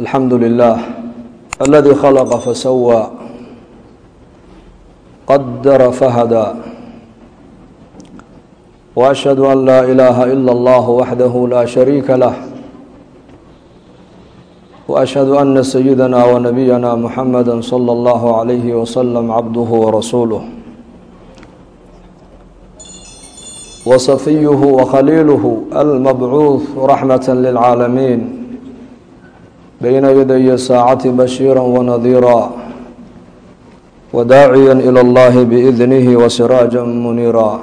الحمد لله الذي خلق فسوى قدر فهدى وأشهد أن لا إله إلا الله وحده لا شريك له وأشهد أن سيدنا ونبينا محمدا صلى الله عليه وسلم عبده ورسوله وصفيه وخليله المبعوث رحمة للعالمين bayna yaday saacati bashiira wanadiira wadaaciya ilى اllahi biidnihi wasiraaja muniira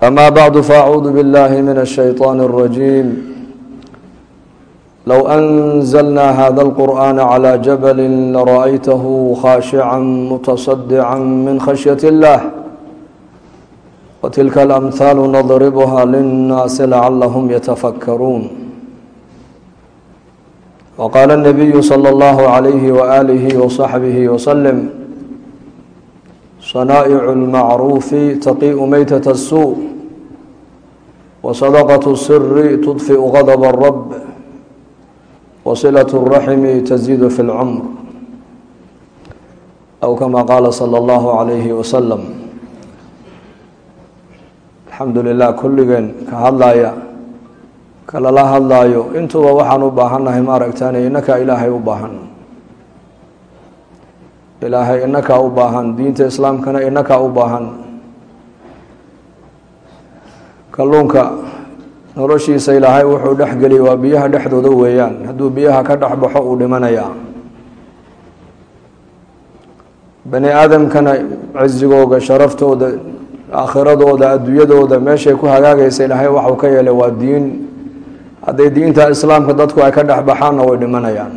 ama bacdu faacuudu biاllahi min الshayطaan الrajiim لو أنزلنا هذا القرآن على جبل لرأيته خاشعا متصدعا من خشية الله. وتلك الأمثال نضربها للناس لعلهم يتفكرون وقال النبي صلى الله عليه وآله وصحبه وسلم صنائع المعروف تقيء ميتة السوء وصدقة السر تطفئ غضب الرب وصلة الرحم تزيد في العمر أو كما قال صلى الله عليه وسلم alxamdu lilah kulligeen ka hadlaaya kalala hadlaayo. Intuba waxaan u baahannahay ma aragtaan inakaa ilaahay u baahan. Ilaahay inakaa u baahan. Diinta islaamkana inakaa u baahan. Kalluunka noloshiisa ilaahay wuxuu dhex geliyay waa biyaha dhexdooda weeyaan. Hadduu biyaha ka dhex baxo uu dhimanayaa bani aadamkana cizigooga sharaftooda aakhiradooda adduunyadooda meeshay ku hagaagaysa ilaahay waxau ka yeelay waa diin. Hadday diinta islaamka dadku ay ka dhex baxaanna way dhimanayaan.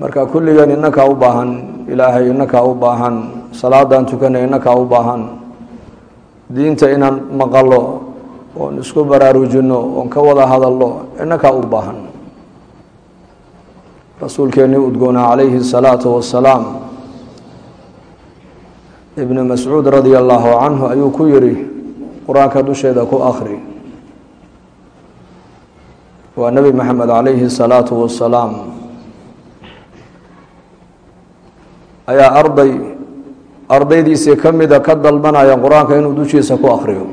Marka kulligeen inakaa u baahan ilaahay inakaa u baahan salaadaan tukanay inakaa u baahan. Diinta inaan maqalo oon isku baraarujino oon ka wada hadalno inakaa u baahan. Rasuulkeennii udgoonaa calayhi الsalaatu wasalaam ibn mascuud radia allahu canhu ayuu ku yiri qur'aanka dusheeda ku akri waa nebi maxamed calayhi الsalaatu wasalaam ayaa arday ardaydiisii ka mida ka dalbanaya qur'aanka inuu dushiisa ku akriyo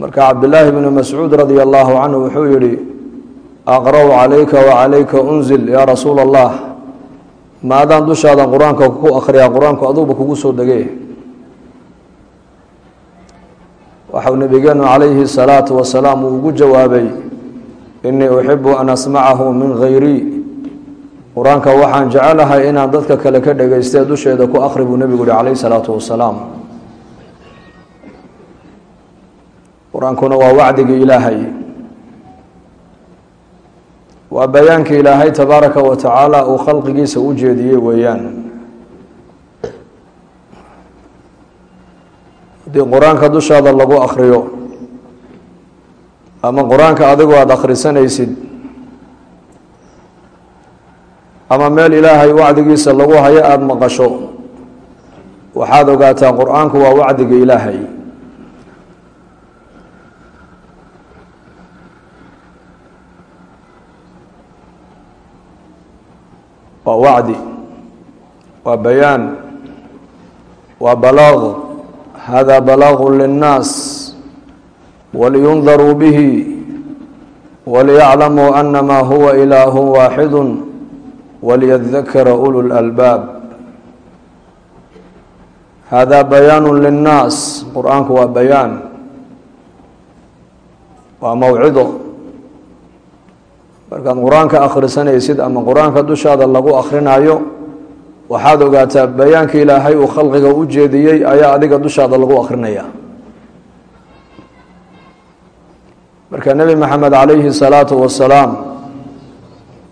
marka cabdillaahi bnu mascuud radia allahu canhu wuxuu yihi aqra' calayka wacalayka unzil yaa rasuula allah maadaan dushaadan qur'aanka ku akhriyaa qur'aanku aduuba kugu soo degee waxau nabigeenu calayhi salaatu wasalaam uu ugu jawaabay inii uxibu an asmacahu min hayrii qur'aanka waxaan jecelahay inaan dadka kale ka dhegaystee dusheeda ku akhri buu nebigu yihi calayhi salaatu wasalaam. Qur'aankuna waa wacdigii ilaahay waa bayaankii ilaahay tabaaraka wa tacaala uu khalqigiisa u jeediyey weeyaan. Haddii qur'aanka dushaada lagu akhriyo ama qur'aanka adigoo aada akhrisanaysid ama meel ilaahay wacdigiisa lagu hayo aada maqasho waxaad ogaataa qur'aanku waa wacdiga ilaahay waa wacdi waa bayaan waa balaaq. Hada balaagu linnaas waliyundaruu bihi waliyaclamuu anama huwa ilaahu waaxidu waliyadakara ulu lalbaab hada bayaanu linnaas qur'aanku waa bayaan waa mawcido markaad qur'aanka akhrisanaysid ama qur'aanka dushaada lagu akhrinayo waxaad ogaataa bayaanka ilaahay uu khalqiga u jeediyey ayaa adiga dushaada lagu akrinaya marka nebi maxamed calayhi salaatu wasalaam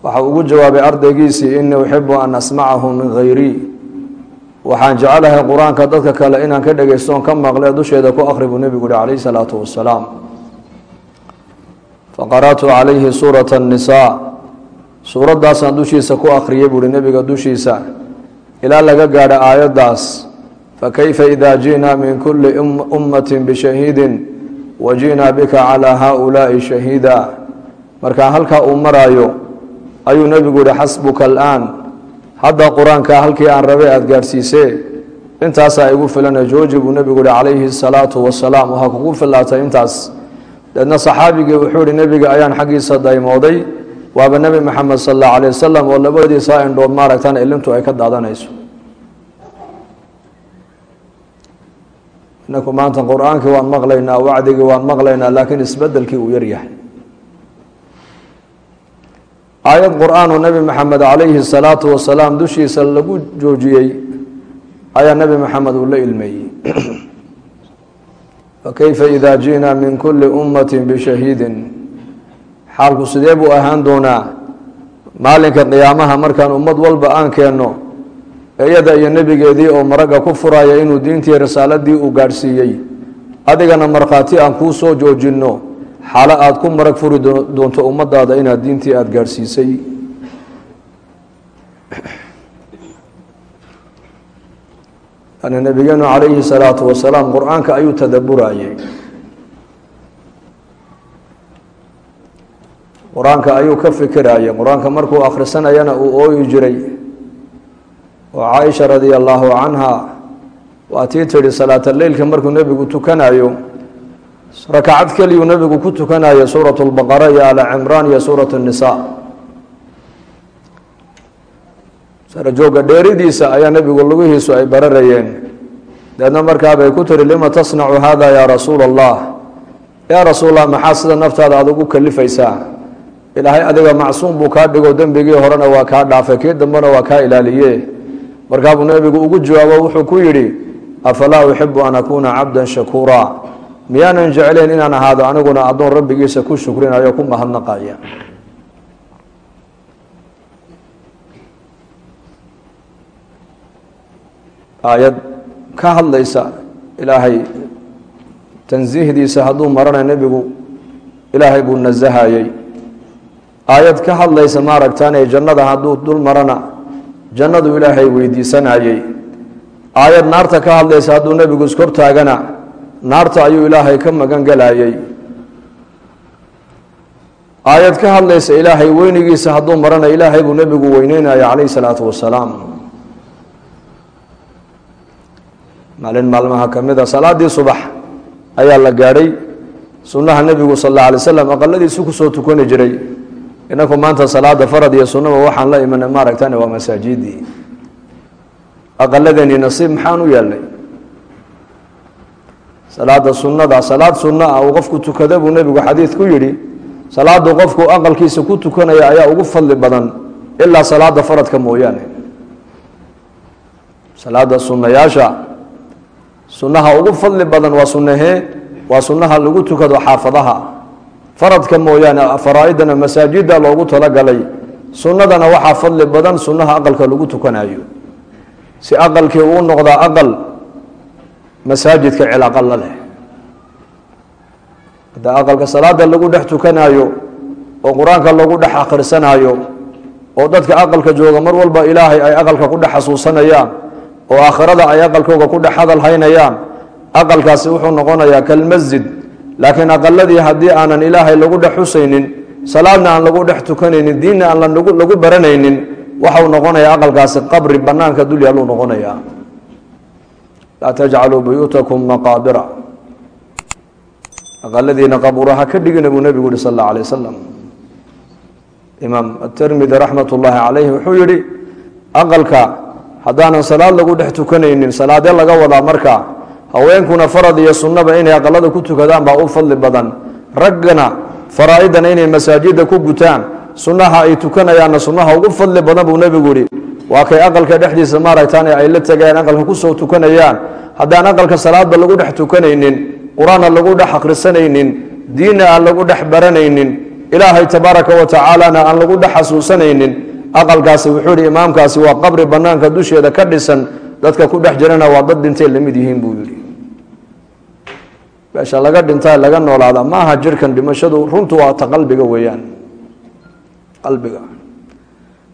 waxau ugu jawaabay ardaygiisii inii uxibu an asmacahu min hayrii waxaan jecelahay qur'aanka dadka kale inaan ka dhegaystoon ka maqle dusheeda ku akri buu nebigu yihi calayhi salaatu wasalaam faqara'tu calayhi suurata annisaa suuraddaasaan dushiisa ku akhriyay buuhi nebiga dushiisa ilaa laga gaadho aayaddaas fakayfa ida ji'naa min kuli ummati bishahiidi waji'naa bika calaa haaulaa'i shahiida markaa halkaa uu maraayo ayuu nebigu yihi xasbuka alaan hadda qur'aanka halkii aan rabay aada gaadhsiisee intaasaa igu filana jooji buu nebigu yihi calayhi salaatu wasalaam waxaa kugu filaatay intaas deedna saxaabigii wuxuu yihi nebiga ayaan xaggiisa daymooday. Waaba nebi maxamed sal allahu alayh wasalam oo labadiisa indhood maaragtaan ilintu ay ka daadanayso. Inaku maanta qur'aankii waan maqlaynaa wacdigii waan maqlaynaa laakiin isbedelkii uu yaryahay aayad qur'aan oo nebi maxamed calayhi salaatu wasalaam dushiisa lagu joojiyey ayaa nebi maxamed uu la ilmeeyey fakayfa ida ji'naa min kuli ummati bishahiidin xaalku sidee buu ahaan doonaa maalinka qiyaamaha markaan ummad walba aan keenno iyada iyo nebigeedii oo maragga ku furaya inuu diintii risaaladii uu gaadhsiiyey adigana markhaati aan kuu soo joojinno xaalo aada ku marag furi doonto ummadaada inaad diintii aada gaadhsiisay yani nabigeenu calayhi salaatu wasalaam qur'aanka ayuu tadaburayay qur'aanka ayuu ka fikirayay qur'aanka markuu akhrisanayana uu ooyi jiray. Oo caaisha radia allaahu canha waa tii tidhi salaata leylka markuu nebigu tukanayo rakacad keliyuu nebigu ku tukanayo suurat lbaqara iyo ala cimraan iyo suurat nisa sarajooga dheeridiisa ayaa nebigu lugihiisu ay bararayeen. Deedna markaabay ku tiri lima tasnacu hada yaa rasuula allah yaa rasuulallah maxaa sida naftaada aad ugu kalifaysaa? Ilaahay adiga macsuum buu kaa dhigo dembigii horena waa kaa dhaafay kii dambena waa kaa ilaaliye. Markaabuu nebigu ugu jawaabo wuxuu ku yidhi afalaa uxibu an akuuna cabdan shakuura? Miyaanan jeclayn inaan ahaado aniguna addoon rabbigiisa ku shukrinayo ku mahadnaqaya aayad ka hadlaysa ilaahay tansiihdiisa hadduu marana nebigu ilaahay buu nasahayey aayad ka hadlaysa maaragtaanee jannada hadduu dul marana jannadu ilaahay weydiisanayey aayad naarta ka hadlaysa hadduu nebigu iskortaagana naarta ayuu ilaahay ka magan galayey aayad ka hadlaysa ilaahay weynigiisa hadduu marana ilaahay buu nebigu weyneynaya calayhi salaatu wasalaam maalin maalmaha ka a salaadii subax ayaa la gaadhay. Sunnaha nebigu sal alla alay slam aqaladiisu ku soo tukani jiray. Inaku maanta salaada farad iyo sunnaba waxaan la imanay maaragtane waa masaajidii aqaladeeni nasiib maxaan u yeelnay? Salaada sunnada salaad sunno ah uu qofku tukada buu nebigu xadiid ku yidhi salaadu qofku aqalkiisa ku tukanaya ayaa ugu fadli badan ilaa salaada faradka mooyaane. Salaada sunnayaasha sunnaha ugu fadli badan waa sunnahee waa sunnaha lagu tukado xaafadaha. Faradka mooyaane faraa-idana masaajida loogu talagalay. Sunnadana waxaa fadli badan sunnaha aqalka lagu tukanayo si aqalkii uu noqdaa aqal masaajidka cilaaqa la leh. Hadda aqalka salaada lagu dhex tukanayo oo qur'aanka lagu dhex akhrisanayo oo dadka aqalka jooga mar walba ilaahay ay aqalka ku dhex xasuusanayaan oo aakhirada ay aqalkooga ku dhex hadal haynayaan aqalkaasi wuxuu noqonayaa kalmasjid. Laakiin aqaladii haddii aanan ilaahay lagu dhex xusaynin salaadna aan lagu dhex tukanaynin diinna aan lagu baranaynin waxau noqonayaa aqalkaasi qabri banaanka dul yaaluu noqonayaa. Laa tajcaluu buyuutakum maqaabira aqaladiina qabuuraha ka dhigina buu nebigu yihi sal alla alay wasalam imaam atermidi raxmat ullaahi calayhi wuxuu yihi aqalka haddaanan salaad lagu dhex tukanaynin salaadee laga wadaa marka haweenkuna farad iyo sunnaba inay aqalada ku tukadaan baa u fadli badan. Raggana faraa-idana inay masaajida ku gutaan sunnaha ay tukanayaanna sunnaha ugu fadli badan buu nebigu yihi waa kay aqalka dhexdiisa maaragtaan ay la tegayaan aqalka ku soo tukanayaan. Haddaan aqalka salaadba lagu dhex tukanaynin qur'aanna lagu dhex akhrisanaynin diinna aan lagu dhex baranaynin ilaahay tabaaraka wa tacaalana aan lagu dhex xasuusanaynin aqalkaasi wuxuu yihi imaamkaasi waa qabri banaanka dusheeda ka dhisan dadka ku dhex jirana waa dad dhintay la mid yihiin buu yihi meesha laga dhintaa laga noolaada maaha jirkan dhimashadu runtu waa ta qalbiga weeyaan. Qalbiga.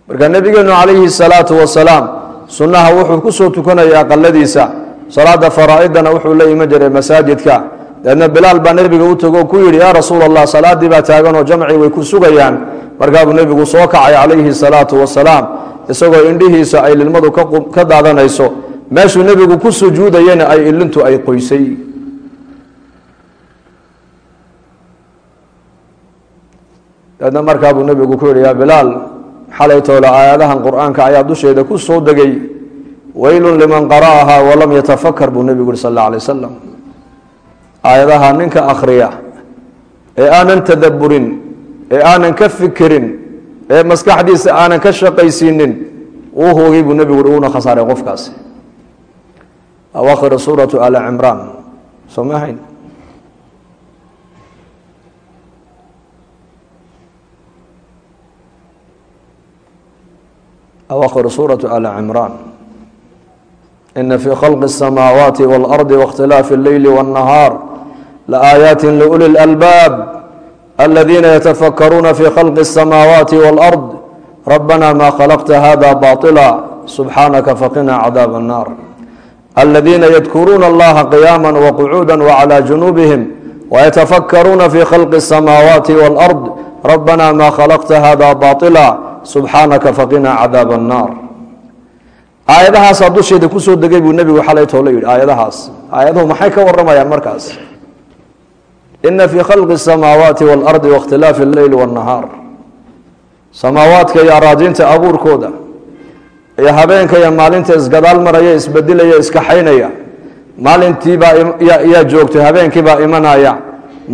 Marka nebigeenu calayhi salaatu wasalaam sunnaha wuxuu ku soo tukanaya aqaladiisa salaada faraa-idana wuxuu la iman jiray masaajidka. Deedna bilaal baa nebiga u tago ku yidhi yaa rasuul allah salaadii baa taaganoo jamcii way ku sugayaan markaabuu nebigu soo kacay calayhi salaatu wasalaam isagoo indhihiisa ay lilmadu ka daadanayso meeshuu nebigu ku sujuudayana ay ilintu ay qoysay. Deedna markaa buu nebigu ku yihi yaa bilaal xalay toole aayadahan qur'aanka ayaa dusheeda ku soo degay. Weylun liman qara'ahaa walam yatafakar buu nebigu yihi sal alla alay wasalam aayadaha ninka akhriya ee aanan tadaburin ee aanan ka fikirin ee maskaxdiisa aanan ka shaqaysiinin uu hoogay buu nebigu yihi uuna khasaaray qofkaasi awaakhir suuratu ala cimraan soo ma ahayn awaakhir suuraة ala cimraan ina fi khalqi الsamaawaati wاlardi waاkhtilaafi اlleyli wالnahaar laaayaati liuli اlalbaab aladiina yatafakaruuna fi khalqi الsamaawaati wاlard rabbana ma khalaqta hada baطila subxaanaka faqina cadaab الnar aladiina yadkuruuna allaha qiyaama waqcuuda wclى junubihim wayatafakaruuna fi khalqi الsamaawaati wاlard rabbana ma khalaqta hada baطila subxaanaka faqinaa cadaab annaar aayadahaasaa dusheeda kusoo degay buu nebigu xalay toolo yidhi aayadahaas aayaduhu maxay ka waramayaan markaas ina fii khalqi الsamaawaati wاlardi waاkhtilaafi اlleyli wاnnahaar samaawaadka iyo araadiinta abuurkooda iyo habeenka iyo maalinta isgadaal maraya isbedilaya iskaxaynaya maalintiibaa yaa joogtay habeenkiibaa imanaya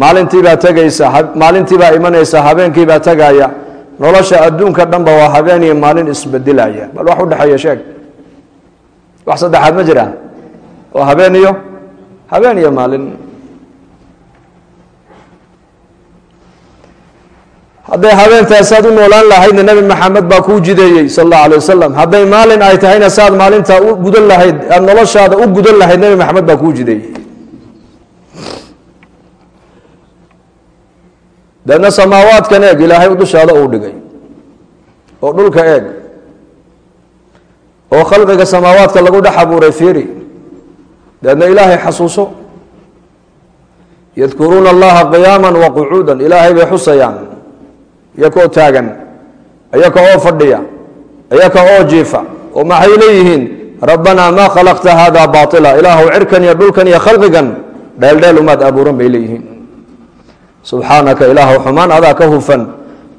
maalintiibaa tegaysa maalintiibaa imanaysa habeenkiibaa tegaya nolosha adduunka dhanba waa habeen iyo maalin isbedelaya bal wax udhexeeya sheeg wax saddexaad ma jiraan waa habeen iyo habeen iyo maalin hadday habeentaasaad u noolaan lahaydna nebi maxamed baa kuu jideeyey sal allahu alay wasalam hadday maalin ay tahayna saad maalintaa u gudan lahayd aad noloshaada u gudan lahayd nebi maxamed baa kuu jideeyey. Deedna samaawaadkan eeg ilaahay dushaada uu dhigay. Oo dhulka eeg. Oo khalqiga samaawaadka lagu dhex abuuray fiiri. Deedna ilaahay xasuuso. Yadkuruuna allaha qiyaama waqucuuda ilaahay bay xusayaan iyaka oo taagan iyaka oo fadhiya iyaka oo jiifa oo maxay leeyihiin? Rabbanaa maa khalaqta hada baila ilaahu cirkan iyo dhulkan iyo khalqigan dheeldheel umaad abuuran bay leeyihiin. Subxaanaka ilaahu xumaan adaa ka hufan.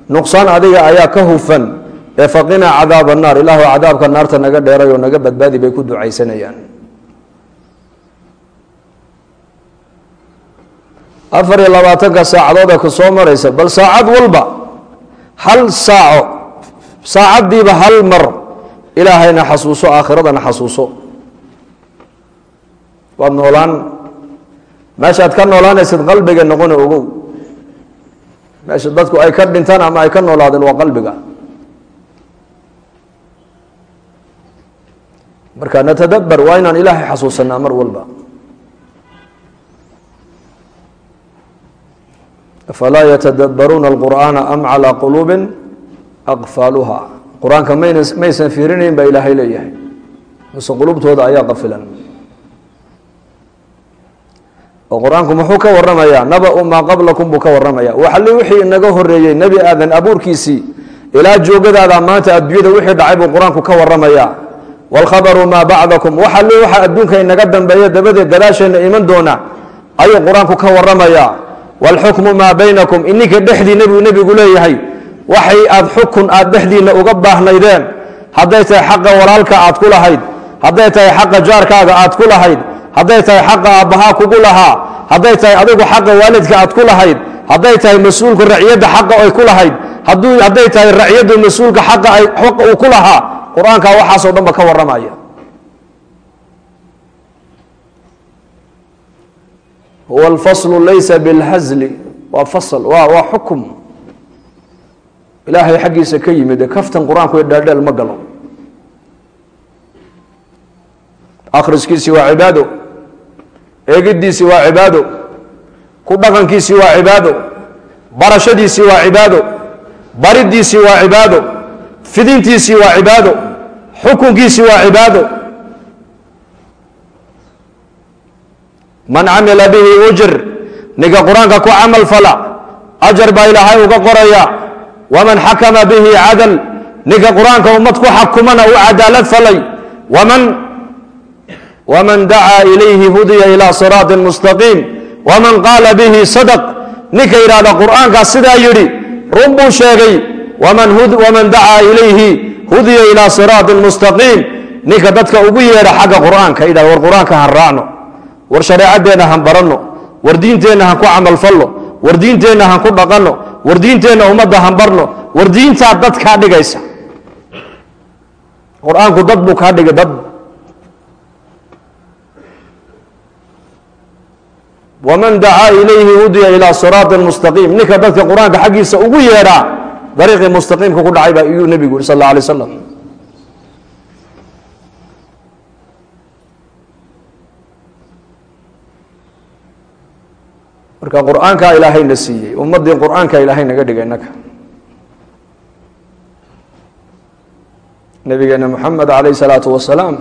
Nuqsaan adiga ayaa ka hufan. Ee faqinaa cadaab annaar ilaahu cadaabka naarta naga dheeray oo naga badbaadi bay ku ducaysanayaan. Afar iyo labaatanka saacadooda ku soo maraysa bal saacad walba hal saaco saacaddiiba hal mar ilaahayna xasuuso aakhiradana xasuuso. Waad noolaan? Meeshaad ka noolaanaysid qalbiga noqona ogow. Meesha dadku ay ka dhintaan ama ay ka noolaadeen waa qalbiga. Marka natadabar waa inaan ilaahay xasuusanaa mar walba afalaa yatadabbaruuna alqur'aana am calaa quluubin aqfaaluha qur'aanka maysan fiirinayn baa ilaahay leeyahay. Mise qulubtooda ayaa qafilan. Oo qur'aanku muxuu ka waramayaa naba-u maa qablakum buu ka waramaya waxali wixii inaga horeeyey nebi aadan abuurkiisii ilaa joogadaada maanta adduunyada wixii dhacay buu qur'aanku ka waramayaa waalkhabaru maa bacdakum. Waxali waxa adduunka inaga dambeeya dabadeed gadaasheenna iman doona ayuu qur'aanku ka waramayaa waalxukmu maa baynakum ininka dhexdiina buu nebigu leeyahay waxay aad xukun aad dhexdiina uga baahnaydeen hadday tahay xaqa walaalka aad ku lahayd hadday tahay xaqa jaarkaaga aad ku lahayd hadday tahay xaqa aabbahaa kugu lahaa hadday tahay adigu xaqa waalidka aad ku lahayd hadday tahay mas'uulka raciyadda xaqa ay ku lahayd hadday tahay raciyaddu mas'uulka xaqa uu ku lahaa qur'aankaa waxaasoo dhan ba ka warramaya huwa alfaslu laysa bilhazli waa fasl waa xukum ilaahay xaggiisa ka yimid kaftan qur'aanku dheeldheel ma galo akhriskiisii waa cibaado eegidiisii waa cibaado ku dhaqankiisii waa cibaado barashadiisii waa cibaado baridiisii waa cibaado fidintiisii waa cibaado xukunkiisii waa cibaado man camila bihi ujr ninka qur'aanka ku camal fala ajar baa ilaahay uga qoraya. Waman xakama bihi cadal ninka qur'aanka ummad ku xakumana u cadaalad falay. Waman dacaa ilayhi hudiya ilaa siraaطi mustaqiim waman qaala bihi sadq ninka yidhahda qur'aankaas sidaa yidhi run buu sheegay. Waman dacaa ilayhi hudiya ilaa siraaطi mustaqiim ninka dadka ugu yeedha xagga qur'aanka yidhahda war qur'aanka han raacno war shareecadeenna han baranno war diinteenna han ku camalfalno war diinteenna han ku dhaqanno war diinteenna ummadda han barno war diintaa dad kaa dhigaysa. Qur'aanku dad buu kaa dhigay dad waman dacaa ilayhi hudiya ilaa siraaطi mustaqiim. Ninka dadka qur'aanka xaggiisa ugu yeedhaa dariiqii mustaqiimka ku dhacay baa iyuu nebigu yuri sal alla alay slam marka qur'aankaa ilaahayna siiyey ummaddii qur'aanka ilaahay naga dhigay naga nabigeena moxamed calayh salaatu wasalaam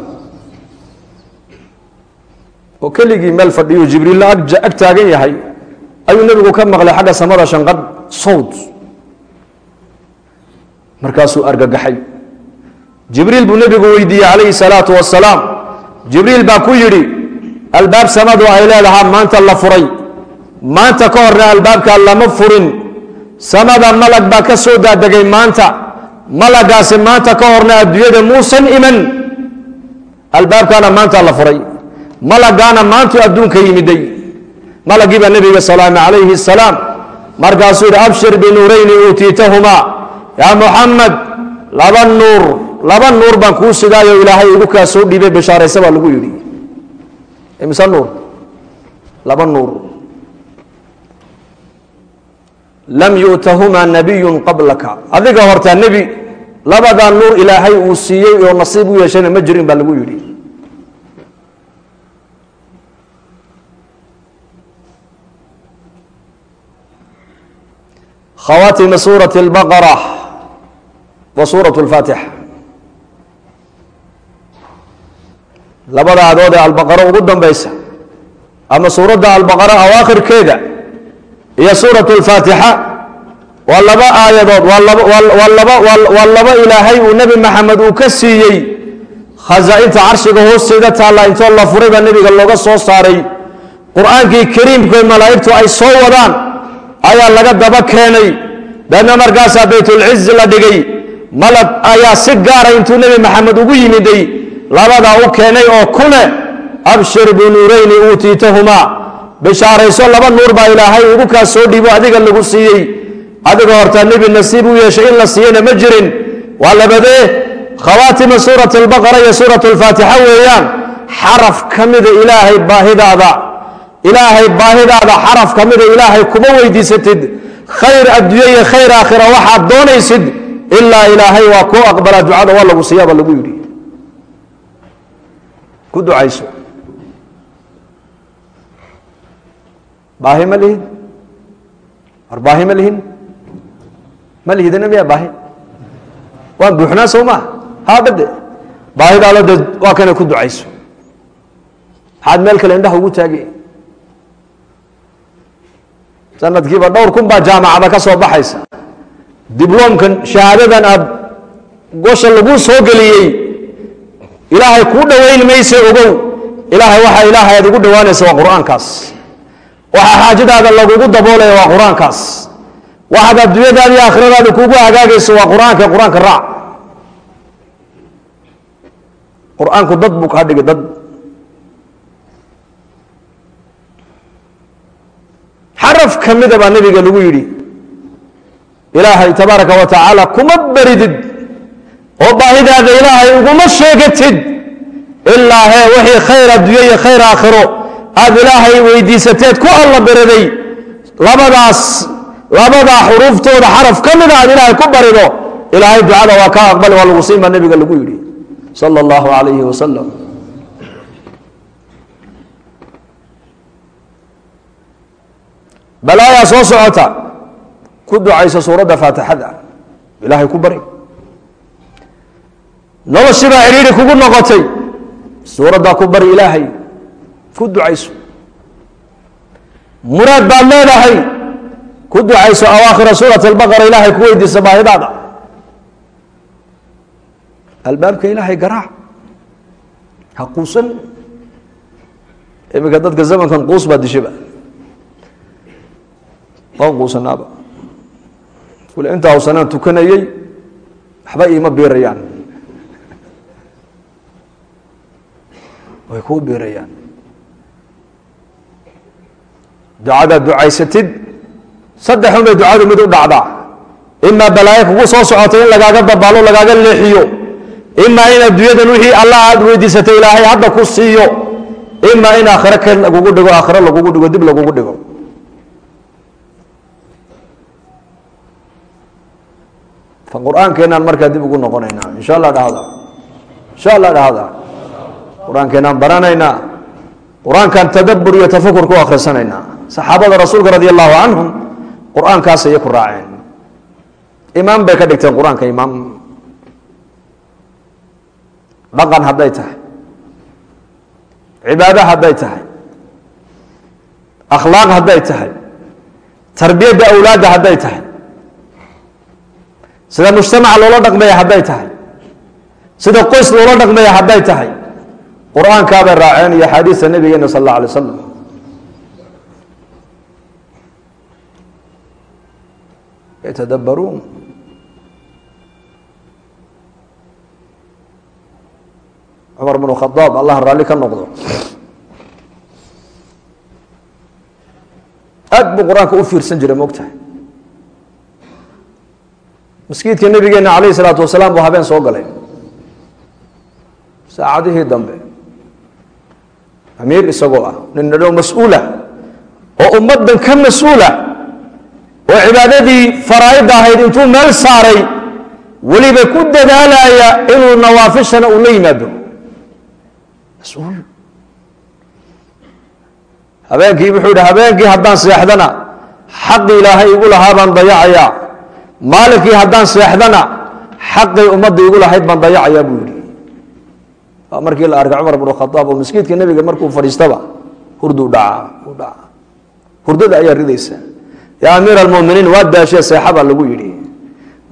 oo keligii meel fadhiyu jibriilla ag taagan yahay ayuu nebigu ka maqlay xagga samada shanqadh sawd markaasuu argagaxay. Jibriil buu nebigu weydiiyey calayhi salaatu wasalaam jibriil baa ku yidhi albaab samadu ay leedahaa maanta la furay maanta ka horna albaabkaa lama furin. Samada malag baa ka soo daadegay maanta. Malagaasi maanta ka horna adduunyada muusan iman. Albaabkaana maanta la furay. Malagaana maantuu adduunka yimiday. Malagii baa nebiga salaame calayhi salaam. Markaasuu yidhi abshir binuurayni uutiitahumaa yaa muxamed laba nuur laba nuur baan kuu sidaayo ilaahay igu kaa soo dhiibay bishaaraysa baa lagu yidhi. Imise nuur? Laba nuur lam yu'tahumaa nabiyun qablaka. Adiga hortaa nebi labadaa nuur ilaahay uu siiyey oo nasiib u yeeshayna ma jirin baa lagu yidhi. Khawaatima suurati اlbaqara wa suuratu اlfaatixa labada adood ee albaqaro ugu dambaysa. Ama suuradda albaqara iyo suuratu اlfaatixa waa laba aayadood waa laba ilaahay uu nebi maxamed uu ka siiyey. Khasaa-inta carshiga hoosteeda taalla intoo la furay baa nebiga looga soo saaray. Qur'aankii kariimka malaa'igtu ay soo wadaan ayaa laga daba keenay. Daedna markaasaa baytulcizi la dhigay. Malag ayaa si gaara intuu nebi maxamed ugu yimiday. Labadaa u keenay oo kule abshir binuurayni uutiitahumaa bishaarayso laba nuur baa ilaahay igu kaa soo dhiibo adiga lagu siiyey. Adiga hortaa nebi nasiib u yeeshay in la siiyeyna ma jirin. Waa labadee khawaatima suurat albaqara iyo suurat alfaatixa weeyaan xaraf ka mida ilaahay baahidaada. Ilaahay baahidaada xaraf ka mida ilaahay kuma weydiisatid khayr adduunye iyo khayr aakhira waxaad doonaysid ilaa ilaahay waa kuu aqbalaa ducada waa lagu siiyaaba lagu yidhi. Ku ducayso baahi ma lihid war baahi ma lihin? Ma lihidina miyaa baahi waan buuxnaa soo maa haadhade baahidaada de waa kanay ku ducayso. Maxaad meel kale indhaha ugu taagi? Sanadkiiba dhowr kun baa jaamacada ka soo baxaysa. Dibloomkan shahaadadan aad gosha lagu soo geliyey ilaahay kuu dhowayn mayse ogow. Ilaahay waxaa ilaahay aad ugu dhowaanaysa waa qur'aankaas waxaa xaajadaada lagugu daboolaya waa qur'aankaas. Waxaad adduunyadaada iyo aakhiradaada kuugu hagaagayso waa qur'aanka qur'aanka raac. Qur'aanku dad buu kaa dhigay dad. Xaraf ka mida baa nebiga lagu yidhi ilaahay tabaaraka wa tacaala kuma beridid oo baahidaada ilaahay uguma sheegatid. Ilaa hee wixii khayr adduunye iyo khayr aakhiro aada ilaahay weydiisateed ku alla beriday labadaas labadaa xuruuftooda xaraf ka mida aad ilaahay ku barido ilaahay ducada waa kaa aqbali waa lagu siin baa nebiga lagu yidhi sala allahu calayhi wasalam balaayaa soo socota ku ducayso suuradda faatixada ilaahay ku bari. Noloshii baa cidhiidhi kugu noqotay suuraddaa ku bari ilaahay ku ducayso. Muraad baad leedahay ku ducayso awaakhira suurat albaqara ilaahay ku weydiisa baahidaada. Albaabka ilaahay garaac. Ha quusan. Iminka dadka zamankan quus baa dishaba waan quusanaaba. Kule intaa sanaan tukanayey waxba iima biirayaan. Way kuu biirayaan ducadaad ducaysatid saddexun bay ducadu mid u dhacdaa. Imaa balaayo kugu soo socotay in lagaaga dabaalo lagaaga leexiyo. Imaa in adduunyadan wixii allah aad weydiisatay ilaahay hadda ku siiyo. Imaa in aakhiro ka lagugu dhigo aakhiro lagugu dhigo dib lagugu dhigo. Qur'aankeenaan markaa dib ugu noqonaynaa. Insha allah dhahda. Insha allah dhahda. Qur'aankeenaan baranaynaa. Qur'aankan tadabbur iyo tafakur ku akhrisanaynaa saxaabada rasuulka radi allahu canhum qur'aankaas ayay ku raaceen. Imaam bay ka dhigteen qur'aanka imaam. Dhaqan hadday tahay. Cibaado hadday tahay. Akhlaaq hadday tahay. Tarbiyadda awlaadda hadday tahay. Sida mujtamaca loola dhaqmaya hadday tahay. Sida qoys loola dhaqmaya hadday tahay. Qur'aankaabay raaceen iyo axaadiista nabigeena sal alla alay wasalam yatadabbaruun cumar bn khadaab allah raalli ka noqdo aad buu qur'aanka u fiirsan jiray moogtahay maskiidka nabigeena calayh isalaatu wasalaam buu habeen soo galay saacadihii dambe amiir isagoo ah nin nadhow mas'uula oo ummaddan ka mas'uula oo cibaadadii faraa'idda ahayd intuu meel saaray weliba ku dadaalaya inuu nawaafishana uu la yimaado. Mas'uul. Habeenkii wuxuu yidhi habeenkii haddaan seexdana xaqii ilaahay igu lahaa baan dayacayaa. Maalinkii haddaan seexdana xaqii ummadda igu lahayd baan dayacayaa buu yidhi. Waa markii la arkay cumar bn khadaab oo maskiidka nebiga markuu fadhiistaba hurduu dhacaa dhacaa hurdada ayaa ridaysa yaa amiir almuminiin waa daashee seexa baa lagu yidhi.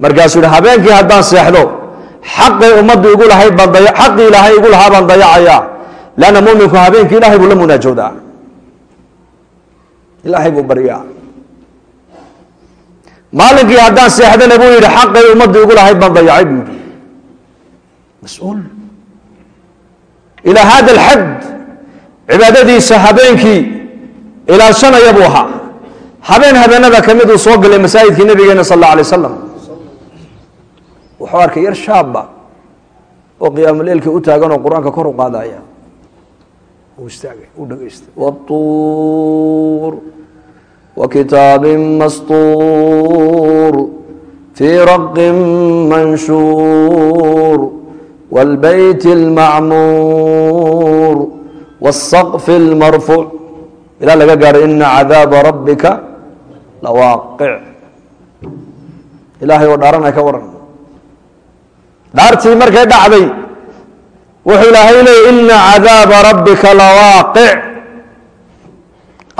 Markaasuu yihi habeenkii haddaan seexdo xaqii ummadda igu lahayd baan daya xaqii ilaahay igu lahaa baan dayacayaa leanna muminku habeenkii ilahay buu la munaajoodaa. Ilaahay buu baryaa. Maalinkii haddaan seexdana buu yidhi xaqay ummadda igu lahayd baan dayacay buu yidhi. Mas'uul. Ilaa hada alxad cibaadadiisa habeenkii ilaashanaya buu ahaa habeen habeenada ka mid uu soo galay masaajidkii nabigeena sal alla alay wasalam wuxuu arkay yar shaabba oo qiyaamuleilka u taagan oo qur-aanka kor u qaadaya uu istaagay uu dhegaystay watuur وkتاaب مسطور في رق منشور والبيت المعمور والسقف المرفوع ilaa laga gaaro إنa عذاaب رabika lawaaqic ilaahay oo dhaaranay ka waran dhaartii markay dhacday wuxuu ilaahay leeyay ina cadaaba rabbika lawaaqic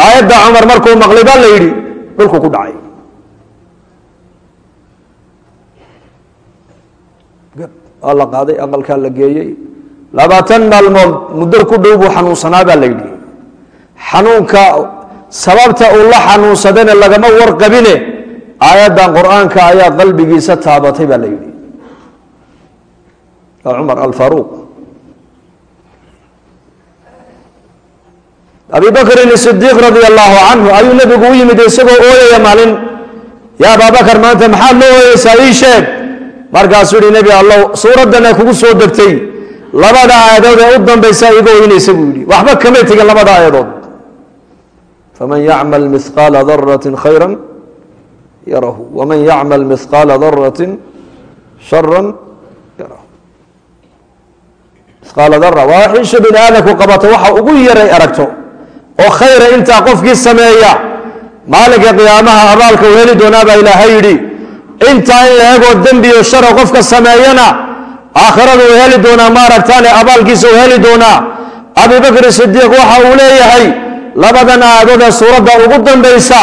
aayadda cumar markuu maqlay baa la yidhi dhulku ku dhacay waa la qaaday aqalkaa la geeyey labaatan maalmood muddo ku dhow buu xanuunsanaabaa la yidhi xanuunka sababta uu la xanuunsadana lagama warqabine. Aayaddan qur'aanka ayaa qalbigiisa taabatay baa la yidhi. Cumar alfaruuq abi bakrin sidiiq radia allahu canhu ayuu nebigu u yimid isagoo ooyaya maalin ya abaabakar maanta maxaad loo ooyeysaa ii sheeg. Markaasuu yihi nebi allow suuraddana kugu soo degtay. Labada aayadood ee u dambaysa iga ooynaysa buu yidhi. Waxba kamay tegin labada aayadood faman yacmal mihqaala darati khayra yarahu waman yacmal mihqaala darati shara yarahu mihqaala dara waa xisha bini aadamku qabato waxa ugu yaray aragto oo khayra intaa qofkii sameeya maalinka qiyaamaha abaalka u heli doonaa baa ilaahay yidhi intaa in la egoo dembiyo shara qofka sameeyana aakhirada uu heli doonaa maaragtaane abaalkiisa uu heli doonaa uu leeyahay labadan aayadooda suuradda ugu dambaysa.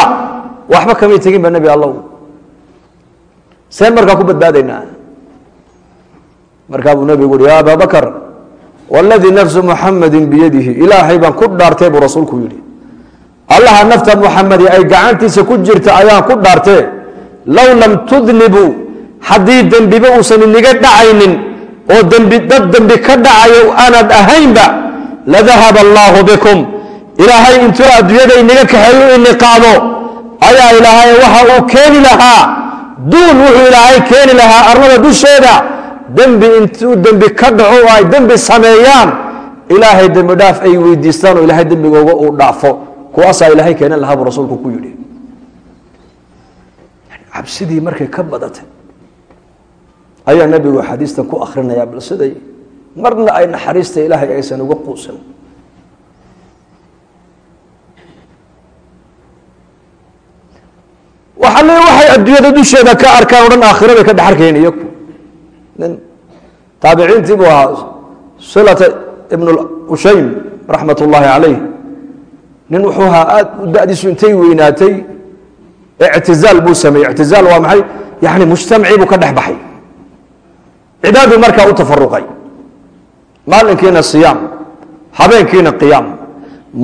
Waxba kamay tegin ba nebi allow seen markaa ku badbaadaynaa markaa buu nebigu uhi ya abaa bakar nafsu muxamadin biyadihi. Ilaahay baan ku dhaartay buu rasuulku yidhi. Allaha nafta muxamadi ay gacantiisa ku jirta ayaan ku dhaartee low lam tudnibuu haddii dembiba uusan iniga dhacaynin oo dembi dad dembi ka dhacayo aanad ahaynba ladahaba allaahu bikum ilaahay intuu adduunyada iniga kaxeeyo ini qaado ayaa ilaahay waxa uu keeni lahaa. Duul wuxuu ilaahay keeni lahaa arlada dusheeda. Dembi intuu dembi ka dhaco oo ay dembi sameeyaan ilaahay dembi dhaaf ay weydiistaan oo ilaahay dembigooga uu dhaafo. Kuwaasaa ilaahay keenan lahaa buu rasuulku ku yidhi. Cabsidii markay ka badatay ayaa nebigu xadiistan ku akhrinayaa bal siday marna ay naxariista ilaahay aysan uga quusan waxa le waxay adduunyada dusheeda ka arkaan o dhan ka dhex arkayeen iyaku nin taabiciintii buu ahaa silata ibn ushaym raxmat ullaahi calayh. Nin wuxuu ahaa aad da'diisu intay weynaatay ictizaal buu sameeyey. Ictizaal waa maxay? Yani mujtamacii buu ka dhex baxay. Cibaaduu markaa u tafaruqay maalinkiina siyaam habeenkiina qiyaam.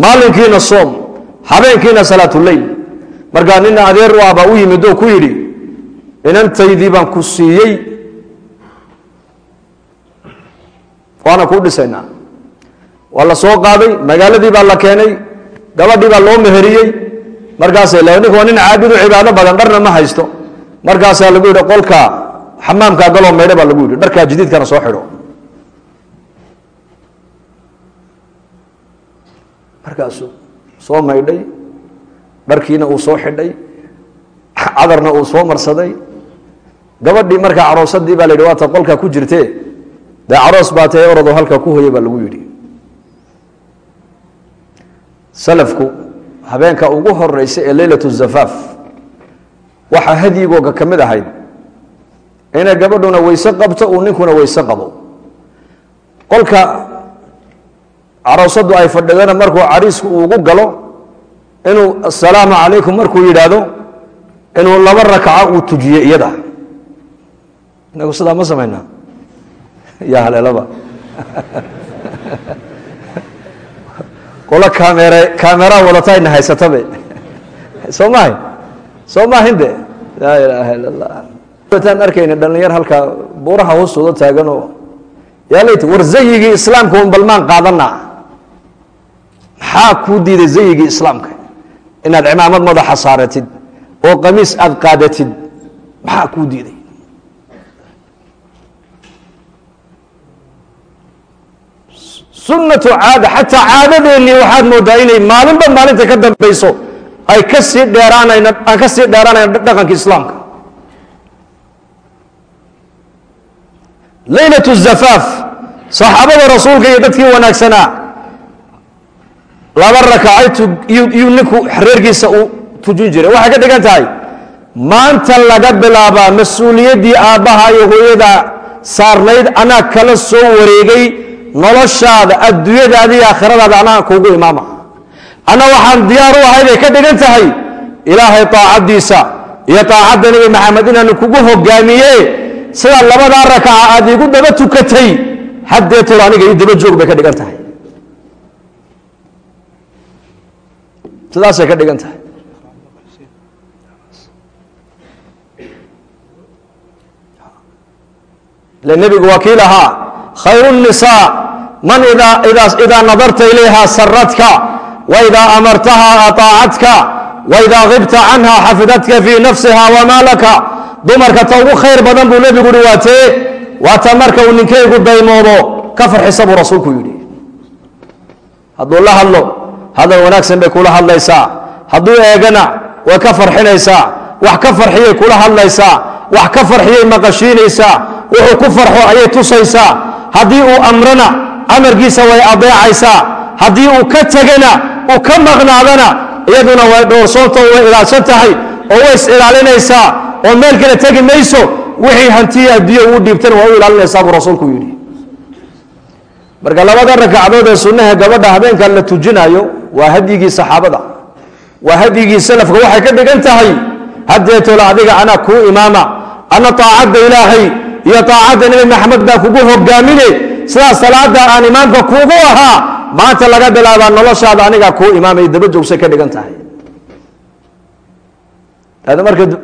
Maalinkiina soom habeenkiina salaatuleyl markaa nin adeer u ah baa u yimid oo ku yidhi inantaydii baan ku siiyey. Waana kuu dhisaynaa. Waa la soo qaaday magaaladii baa la keenay gabadhii baa loo meheriyey. Markaasa nink waa nin caabid cibaado badan dharna ma haysto. Markaasaa lagu yidhi qolka xamaamkaa galoo maydho baa lagu yidhi. Dharkaa jadiidkana soo xidho. Markaasuu soo maydhay dharkiina uu soo xidhay cadarna uu soo marsaday. Gabadhii markaa caroosadii baa la yidhi waata qolkaa ku jirtee? Dee caroos baa tae orodoo ku hoya baa lagu yidhi. Salafku habeenka ugu horeysa ee leylat zafaaf waxaa hadyigooga ka mid ahayd inay gabadhuna weyse qabto uu ninkuna weyse qabo. Qolka caroosadu ay fadhidana markuu cariisku ugu galo inuu asalaamu calaykum markuu yidhaahdo inuu laba rakaco uu tujiyo iyada. Inagu sidaa ma samaynaa ya haleelaba. Qolo kamere kameraa wadataayna haysatabe. Soo maahay soo maahinde laa ilaaha ila allah taan arkayna dhalinyar halkaa buuraha hoostooda taaganoo. Yaa leyt war zayigii islaamka un balmaan qaadana maxaa kuu diiday zayigii islaamka inaad cimaamad madaxa saaratid oo qamiis aad qaadatid maxaa kuu diiday? Sunnatu caada xataa caadadeennii waxaad moodaa inay maalinba maalinta ka dambayso ay ka sii aan ka dheeraanayna dhaqanka islaamka. Leylat zafaaf saxaabada rasuulka iyo dadkii wanaagsanaa laba rakacay iyuu ninku reerkiisa uu tujin jiray. Waxay ka dhigan tahay maanta laga bilaabaa mas'uuliyaddii aabbaha iyo hooyada saarnayd anaa kala soo wareegay noloshaada adduunyadaada iyo aakhiradaada anaa kuugu imaama. Anna waxaan diyaar u ahay bay ka dhigan tahay ilaahay taacaddiisa iyo taacadda nebi maxamed inaanu kugu hogaamiye. Sida labadaa rakaca aad igu daba tukatay haddeetol aniga io daba joog bay ka dhigan tahay sidaasay ka dhigan tahay ile nebigu waa kii lahaa khayru الnisaa man idaa nadarta ilayha saradka waidaa amartaha aطaacadka waidaa kibta canha xafidadka fii nafsiha wamaa laka dumarka ta ugu khayr badan buu nebigu uhi waatee waata marka uu ninkaygu daymoodo ka farxisa buu rasuulku yidhi hadduu la hadlo hadal wanaagsan bay kula hadlaysaa. Hadduu eegana way ka farxinaysaa. Wax ka farxiyay kula hadlaysaa. Wax ka farxiyay maqashiinaysaa. Wuxuu ku farxo ayay tusaysaa. Haddii uu amrana amarkiisa way adeecaysaa haddii uu ka tegana uu ka maqnaadana iyaduna way dhowrsoonto way ilaadsan tahay oo way is ilaalinaysaa. Oo meel kale tegi mayso wixii hantiya adduunya uu dhiibtana waa u ilaalinaysaa buu rasuulku yidhi marka labada ragcadood ee sunnaha gabadha habeenkan la tujinayo waa hadyigii saxaabada. Waa hadyigii salafka. Waxay ka dhigan tahay haddeetoola adiga anaa kuu imaama ana taacadda ilaahay iyo taacadda nebi maxamed baa kugu hogaaminay sidaas salaada aan imaamka kuugu ahaa maanta laga bilaabaa noloshaada anigaa kuu imaamay. Daba joogsay ka dhigan tahay.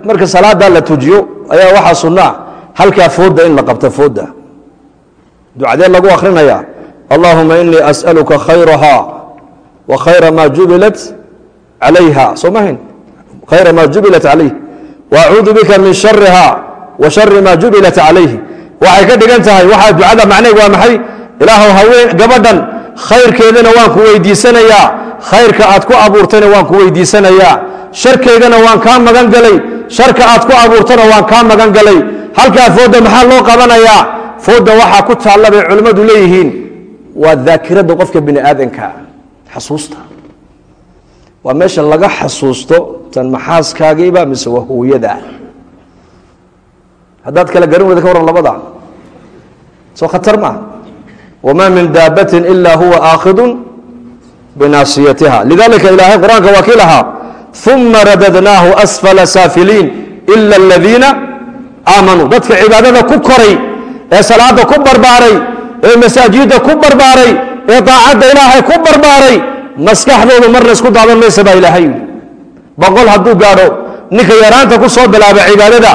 Marka salaadaa la tujiyo ayaa waxaa sunnaa halkaa fooda in la qabto fooda. Ducadee lagu akrinaya allahuma inii as'aluka khayraha wa khayra ma jubilat calayha soo mahayn khayra ma jubilat calayh wa acuudu bika min shariha wa shari ma jubilat calayhi waxay ka dhigan tahay waxaa ducada macneeg waa maxay? Ilaahu haween gabadhan khayrkeedana waan ku weydiisanayaa. Khayrka aad ku abuurtayna waan ku weydiisanayaa. Sharkeydana waan kaa magan galay. Sharka aad ku abuurtana waan kaa magan galay. Halkaa fooda maxaa loo qabanayaa? Fooda waxaa ku taalla bay culimmadu leeyihiin waa daakirada qofka bini aadanka xasuusta. Waa meesha laga xasuusto tan maxaaskaagiiba mise waa hooyada. Haddaad kala garan weyda ka warran labada. Soo khatar maaha wamaa min daabatin ila huwa aakhidun binaasiyatiha. Lidalika ilaahay qur'aanka waa kii lahaa uma radadnaahu asfala saafiliin ila aladiina aamanuu dadka cibaadada ku koray ee salaada ku barbaaray ee masaajidda ku barbaaray ee daacadda ilaahay ku barbaaray maskaxdoodu marna isku daadan maysa baa ilaahay boqol hadduu gaadho ninka yaraanta ku soo bilaaba cibaadada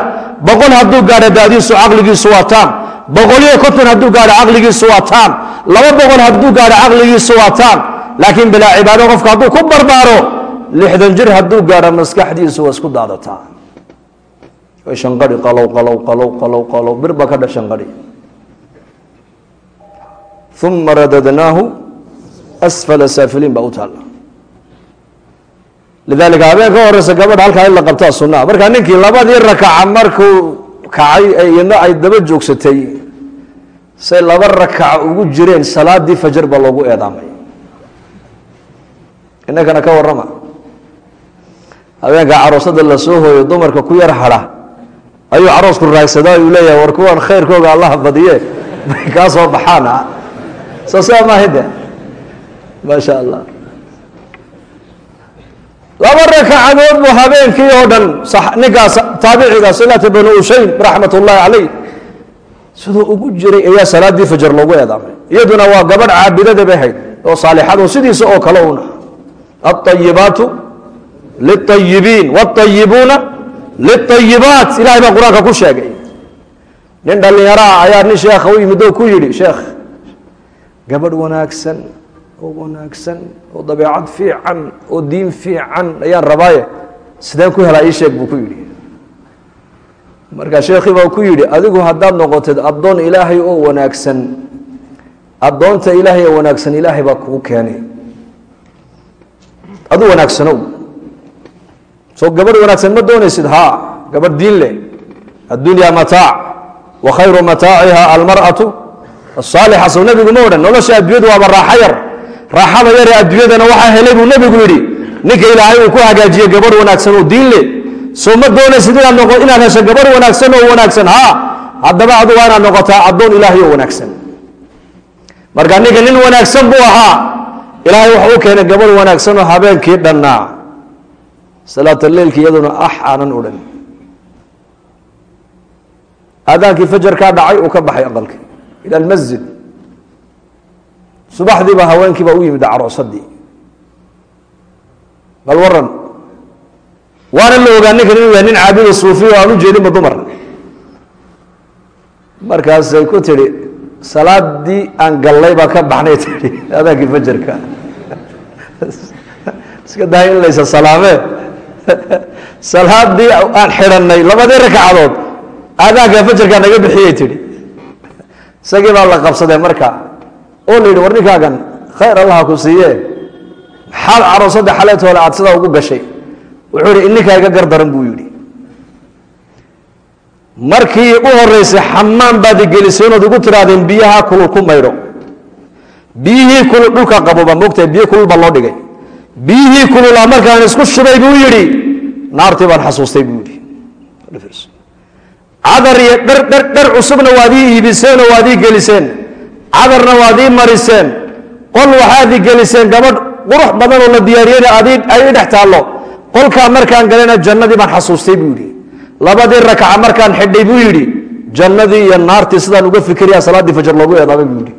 boqol hadduu gaadho daadiisu caqligiisu waa taam boqoliyo konton hadduu gaadho caqligiisu waa taam laba boqol hadduu gaadho caqligiisu waa taam laakiin bilaa cibaado qofka hadduu ku barbaaro lixdan jir hadduu gaadho maskaxdiisu waa isku daadataa way shanqari qalow qalow qalow qalow qalow bir baa ka dha shanqari uma radadnaahu asfala saafiliin baa u taalla lidalika habeen ka horeysa gabadha halkaa in la qabtaa sunaa markaa ninkii labadii rakaca markuu kacay iyadna ay daba joogsatay say laba rakaca ugu jireen salaadii fajar baa loogu eedaamay inankana ka warrama habeenka caroosada la hooyo dumarka ku yar hadha ayuu caroosku raagsadaa uu leeyahay war kuwan khayrkooga allaha badiye bay kaa soo baxaana soo sidaa maahide maasha allah laba rakacadood buu habeenkii oo dhan ninkaas taabiciga silata banu ushayn raxmat ullaahi caleyh siduu ugu jiray ayaa salaadii fajar loogu eedaamay iyaduna waa gabadh caabidada bay hayd oo saalixad oo sidiisa oo kale una alطayibaatu liلطayibiin wاطayibuuna liلطayibaat ilahay baa qur-aanka ku sheegay nin dhallinyaraha ayaa nin sheekha u yimid oo ku yidhi sheekh gabadh wanaagsan oo wanaagsan oo dabeecad fiican oo diin fiican ayaan rabaaye. Sideen ku helaa ii sheeg buu ku yidhi. Markaa sheekhii baa ku yidhi adigu haddaad noqotid addoon ilaahay oo wanaagsan addoonta ilaahay oo wanaagsan ilaahay baa kugu keenay. Adu wanaagsanow soo gabadh wanaagsan ma doonaysid? Haa gabadh diin leh. Addunya mataac wa khayru mataaciha almar'atu asaalixa sow nebigu ma odhan nolosha adduunyadu waaba raaxo yar. Raaxada yare adduunyadana waxaa helay buu nebigu yidhi ninka ilaahay uu ku hagaajiyey gabadh wanaagsan oo diin leh. Soo ma doonaysid inaad hesho gabadh wanaagsan oo wanaagsan? Haa haddaba adu waa inaad noqotaa addoon ilaahay oo wanaagsan. Marka ninka nin wanaagsan buu ahaa. Ilaahay waxa u keenay gabadh wanaagsan oo habeenkii dhannaa. Salaata iyaduna ax aanan odhan. Aadaankii fajarkaa dhacay uu ka baxay aqalkii ila almasjid subaxdiiba haweenkiiba u yimid caroosadii bal waran waana la ogaa ninkan inuu yahay nin caabido suufiya o aan u jeedinba dumar markaasay ku tidhi salaadii aan gallay baa ka baxnay tihi aadaankii fajarka iska dahay in laysa salaamee salaadii aan xidhanay labadii ragcadood aadaanka fajarkaa naga bixiyey tihi isagii baa la qabsadee marka. Oo la yidhi war ninkaagan khayr allaha ku siiye maxaad caroosadda xaleetoole aad sidaa ugu gashay wuxuu ihi ininkaa iga gardaran buu yidhi. Markii u horeysay xamaan baad igeliseen ood igu tirahdeen biyaha kulul ku maydho biyihii kulul dhulka qaboba mogtahay biyo kulul baa loo dhigay. Biyihii kululaa markaan isku shubay buu yidhi. Naartii baan xasuustay buu yidhi cadar iyo dhar dhar dhar cusubna waad ii iibiseen oo waad ii geliseen. Cadarna waad ii mariseen. Qol waxaad i geliseen gabadh qurux badan oo la diyaariyeyna ad ay i dhex taallo. Qolkaa markaan galayna jannadii baan xasuustay buu yidhi. Labadii rakaca markaan xidhay buu yidhi. Jannadii iyo naartii sidaan uga fikiraya salaaddii fajar loogu eedaamay buu yidhi.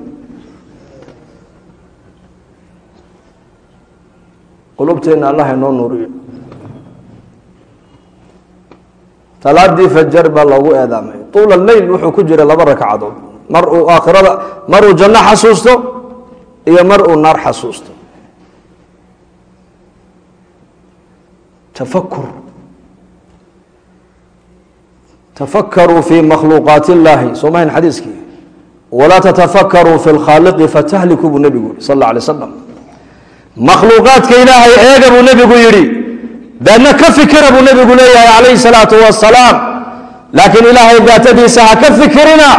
Qulubteenna allah inoo nuuriyo salaadii fajar baa loogu eedaamay. Tuula leyl wuxuu ku jiray laba ragcadood mar uu aakhirada mar uu janno xasuusto iyo mar uu naar xasuusto. Tafakur. Tafakaruu fi makhluuqaat اllahi soo mahayn xadiiskii? Walaa tatafakkaruu fi lkhaaliqi fatahliku buu nebigu yihi sal اlla alay slam makhluuqaadka ilaahay eega buu nebigu yidhi daadna ka fikira buu nebigu leeyahay calayhi salaatu wasalaam laakiin ilaahay daatadiisa ha ka fikirina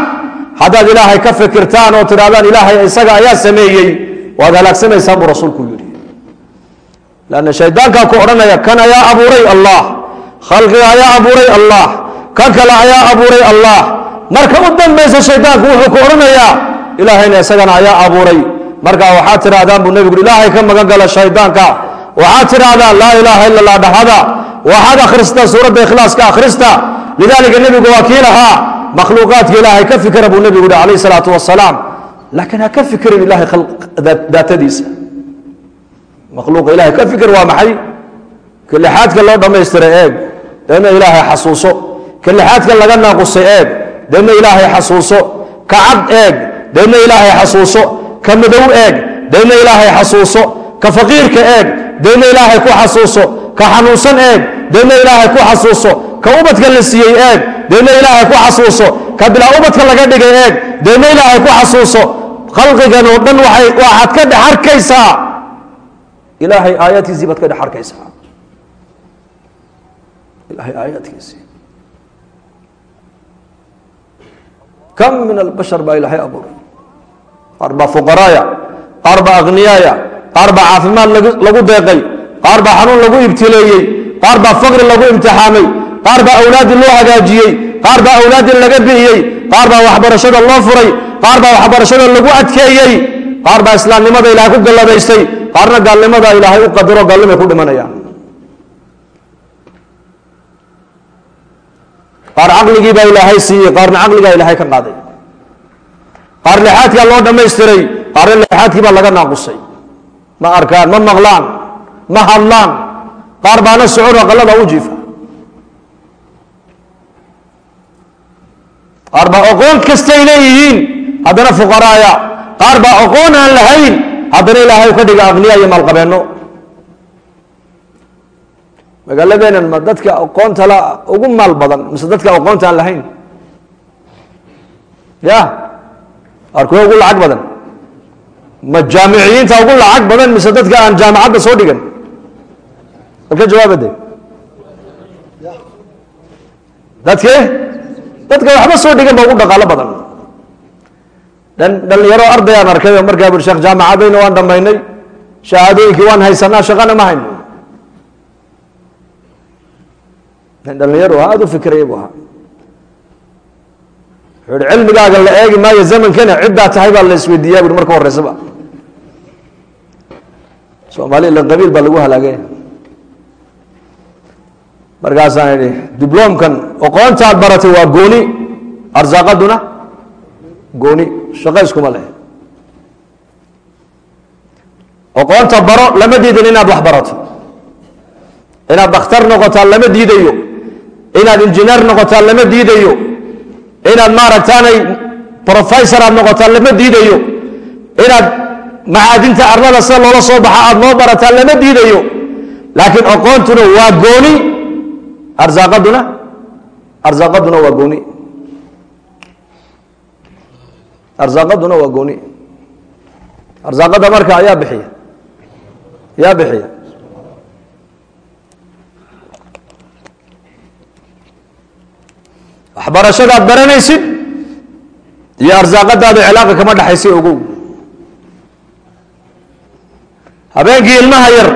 haddaad ilaahay ka fikirtaan oo tidhahdaan ilaahay isaga ayaa sameeyey waad halaagsamaysaan buu rasuulku yidhi. lanna shaydaankaa ku odhanaya kan ayaa abuuray allah khalqiga ayaa abuuray allah kan kale ayaa abuuray allah marka u dambaysa shaydaanku wuxuu ku odhanayaa ilaahayna isagana ayaa abuuray. markaa waxaad tidhahdaan buu nebigu ilaahay ka magan gala shaydaanka waxaad tidhahdaan laa ilaaha ila allah dhahada. Waxaad akhrista suuradda ikhlaaska akhrista. Lidaalika nebigu waa kii lahaa. Makhluuqaadka ilaahay ka fikira buu nebigu yihi calayh salaatu wasalaam laakiin ha ka fikirin ilahay daatadiisa. Makhluuqa ilahay ka fikir waa maxay? Ka loo dhammaystiray eeg. Deedna ilaahay xasuuso. Ka lixaadka laga naaqusay eeg. Deedna ilaahay xasuuso. Ka cad eeg. Deedna ilaahay xasuuso. Ka madow eeg. Deedna ilaahay xasuuso. Ka faqiirka eeg deedna ilaahay ku xasuuso ka xanuunsan eeg. Deedna ilaahay ku xasuuso ka ubadka la siiyey eeg. Deedna ilaahay ku xasuuso ka bilaa ubadka laga dhigay eeg. Deedna ilaahay ku xasuuso khalqigan oo dhan waxaad ka dhex arkaysaa ilaahay aayaadkiisii baad ka dhex arkaysaa ilahay aayaadkiisii kam min albashar baa ilaahay abuuray? Qaar baa fuqaraaya qaar baa akhniyaaya qaar baa caafimaad lagu deeqay qaar baa xanuun lagu ibtileeyey qaar baa faqri lagu imtixaamay qaar baa awlaaddii loo hagaajiyey qaar baa awlaaddii laga bi'iyey qaar baa waxbarashada loo furay qaar baa waxbarashada lagu adkeeyey qaar baa islaamnimada ilaahay ku galladaystay qaarna gaalnimada ilaahay u qadaro gaalnimay ku dhimanayaan qaar caqligii baa ilaahay siiyey qaarna caqligaa ilaahay ka qaaday. Qaar lixaadkaa loo dhammaystiray qaarna lixaadkii baa laga naaqusay ma arkaan ma maqlaan ma hadlaan. Qaar baana soconoo qallada u jiifa. Qaar baa oqoon kastay leeyihiin haddana fuqaraaya qaar baa oqoon aan lahayn haddana ilaahay ka dhiga aqniya iyo maalqabeenno magaaladeenan ma dadka aqoonta la ugu maal badan mise dadka aqoonta aan lahayn? Ya arkuwa ugu lacag badan ma jaamiciyiinta ugu lacag badan mise dadka aan jaamacadda soo dhigan? Alka jawaabade dadke? Dadka waxba soo dhigan ba ugu dhaqaalo badan. Dhalinyaro ardayaan arkay markaa bui sheekh jaamacadayna waan dhammaynay. Shahaadooyinkii waan haysanaa shaqana ma hayno dhalinyaro aada u fikraya bu ahaa. Wuxuu hi cilmigaaga la eegi maayo zamankana ciddaa tahay baa la isweydiiyaa bui marka horeysaba soomaaliya ila qabiil baa lagu halaagay? Markaasaan idhi dibloomkan oqoontaad baratay waa gooni. Arsaaqaduna gooni. Shaqo iskuma leh. Oqoonta baro lama diidin inaad wax barato. Inaad dakhtar noqotaa lama diidayo. Inaad injineer noqotaa lama diidayo. Inaad maaragtaanay professor aad noqotaa lama diidayo. Inaad macaadinta arlada sida loola soo baxa aada loo barataa lama diidayo. Laakiin oqoontuna waa gooni. Arsaaqaduna arsaaqaduna waa gooni. Arsaaqaduna waa gooni. Arsaaqada marka ayaa bixiya. Yaa bixiya. Waxbarashadaad baranaysid iyo arsaaqadaada cilaaqa kama dhexaysa ogow habeenkii ilmaha yar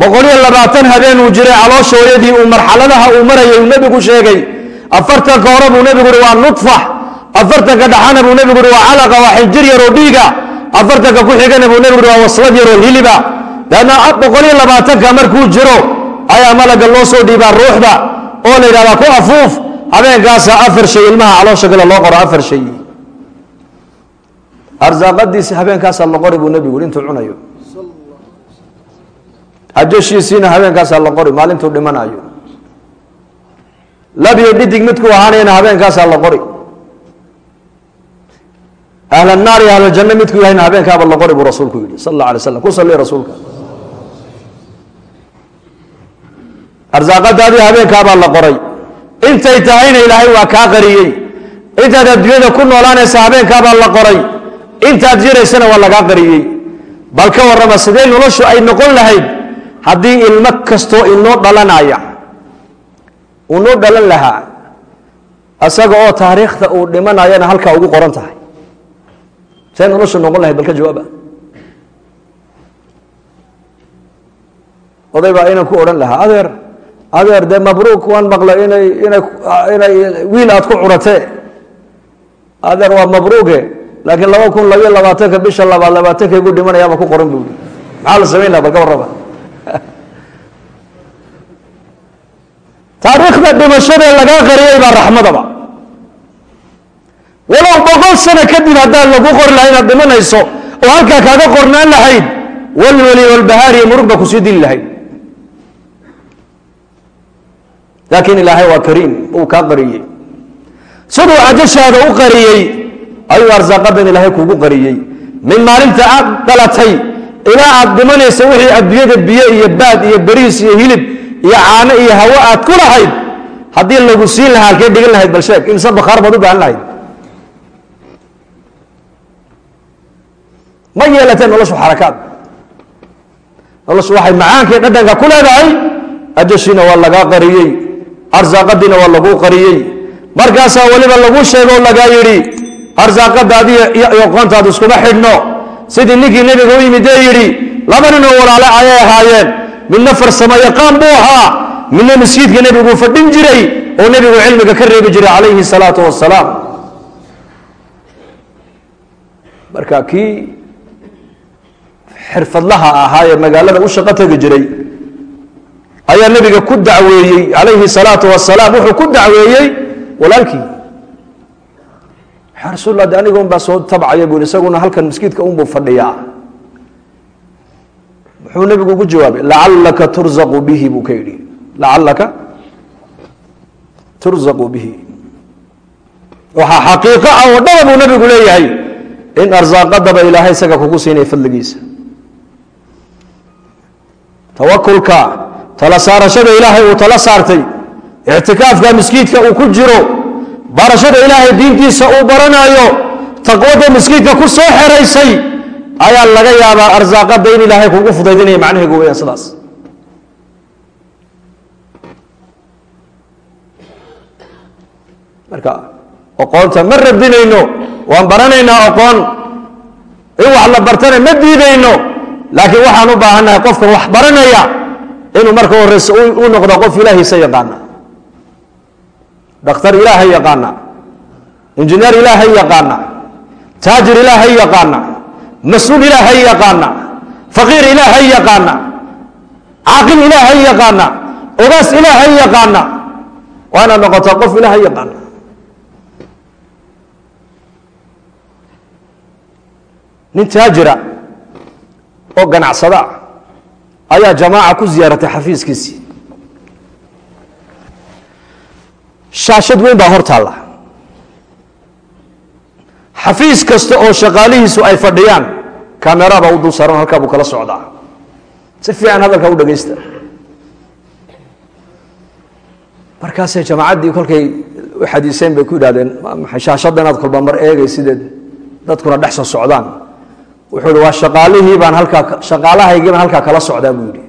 boqol iyo labaatan habeen uu jiray calooshooyadii uu marxaladaha uu marayay uu nebigu sheegay. Afartanka hore buu nebigu uhi waa nudfax afartanka dhaxana buu nebigu uhi waa calaqa waa xinjir yaroo dhiiga. Afartanka ku xigana buu nebigu uhi waa waslad yaroo hiliba leanna boqol iyo labaatanka markuu jiro ayaa malaga loo soo dhiibaa ruuxda oo la yidhahdaa ku afuuf. Habeenkaasa afar shay ilmaha caloosha gale loo qoro afar shay. Arsaaqadiisi habeenkaasaa la qori buu nebigu intuu cunayo ajashiisiina habeenkaasaa la qori maalintuu dhimanayo labiyo dhidig midkuu ahaanayana habeenkaasaa la qori. Ahla naar iyo ahlaljanno midkuu yahayna habeenkaaba la qori buu rasuulku yidhi sal alla alay slam ku salli rasuulka. Arsaaqadaadii habeenkaabaa la qoray. Intay tahayna ilaahay waa kaa qariyey. Intaad adduunyada ku noolaanaysa habeenkaabaa la qoray. Intaad jiraysana waa lagaa qariyey. Bal ka warrama sidee noloshu ay noqon lahayd haddii ilmo kastoo inoo dhalanaya uu dhalan lahaa isaga oo taariikhda uu dhimanayana halkaa ugu qoran tahay. See noloshu noqon lahayd bal ka jawaaba oday baa inan ku odhan lahaa adeer adeer dee mabruuk waan maqlay inay inay inay wiil aad ku curatee. Adeer waa mabruuke laakiin laba kun labayo labaatanka bisha labaad labaatanka igu dhimanayaaba ku qoran buui maxaa la samayn laha bal ka warraba taariikhda dhimashadee lagaa qariyay baa raxmadaba. Walow boqol sano kadib haddaan lagu qori lahay inaad dhimanayso oo halkaa kaaga qornaan lahayd walweli walbahaariyo murug baa ku sii dili lahayd. Laakiin ilaahay waa kariim uu kaa qariyey. Siduu cajashaada u qariyey ayuu arsaaqadan ilaahay kugu qariyey. Min maalinta aad dhalatay ilaa aad dhimanaysa wixii adduunyada biyo iyo baad iyo beriis iyo hilib iyo caano iyo hawo aad ku lahayd haddii lagu siin lahaa halkee dhigan lahayd bal sheeg imse bakhaar baad u baahan lahayd. Ma yeelateen noloshu xarakaad. Noloshu waxay macaankii dhadhanka ku leedahay ajashiina waa lagaa qariyey arsaaqadiina waa laguu qariyey. Markaasaa weliba lagu sheego o lagaa yidhi arsaaqadaadi iyo aqoontaadu iskuma xidhno. Sidii ninkii nebiga u yimid ee yidhi laba ninoo walaale ayay ahaayeen midna farsamo yaqaan buu ahaa. Midna masjidka nebiguu fadhin jiray oo nebigu cilmiga ka reebi jiray calayhi salaatu wasalaam marka kii xirfadlaha ahaa ee magaalada u shaqo tegi jiray ayaa nebiga ku dacweeyey calayhi salaatu wasalaam wuxuu ku dacweeyey walaalkii. Yaa rasulla de aniga un baa soo tabcaya bui isaguna halkan maskiidka unbuu fadhiyaa muxuu nebigu ugu jawaabay lacallaka turzaqu bihi buu ka yidhi. Lacallaka turzaqu bihi. Waxaa xaqiiqo ah oo dhaba buu nebigu leeyahay in arsaaqadaba ilaahay isaga kugu siinaya fadligiisa. Tawakulka tala saarashada ilaahay uu tala saartay ictikaafka miskiidka uu ku jiro barashada ilaahay diintiisa uu baranayo taqwada miskiidka ku soo xeraysay ayaa laga yaabaa arsaaqada in ilaahay kugu fudaydinaya macnaheegu weyaan sidaas. Marka oqoonta ma radinayno waan baranaynaa oqoon. In wax la bartana ma diidayno laakiin waxaan u baahannahay qofkan wax baranaya inuu marka horeyse u noqdo qof ilaahiisa yaqaana dhakhtar ilaahay yaqaana injineer ilaahay yaqaana taajir ilaahay yaqaana mas'uul ilaahay yaqaana. Faqiir ilaahay yaqaana. Caaqil ilaahay yaqaana. Ogaas ilaahay yaqaana. Waa inaad noqotaa qof ilaahay yaqaana. Nin taajira oo ganacsada ayaa jamaaca ku ziyaaratay xafiiskiisii. Shaashad weyn baa hor xafiis kasta oo shaqaalihiisu ay fadhiyaan kamerabaa u dul saaran halkaa buu kala socdaa. Si fiican hadalkaa u dhagaysta. Markaasay jamaacaddii kolkay u xadiiseen bay ku yidhahdeen shaashadda inaad kolba mar eegay sideed. Dadkuna dhex soo socdaan. Wuxuu yihi waa shaqaalihii baan halkaa shaqaalahaygii baan halkaa kala socdaa buu yidhi.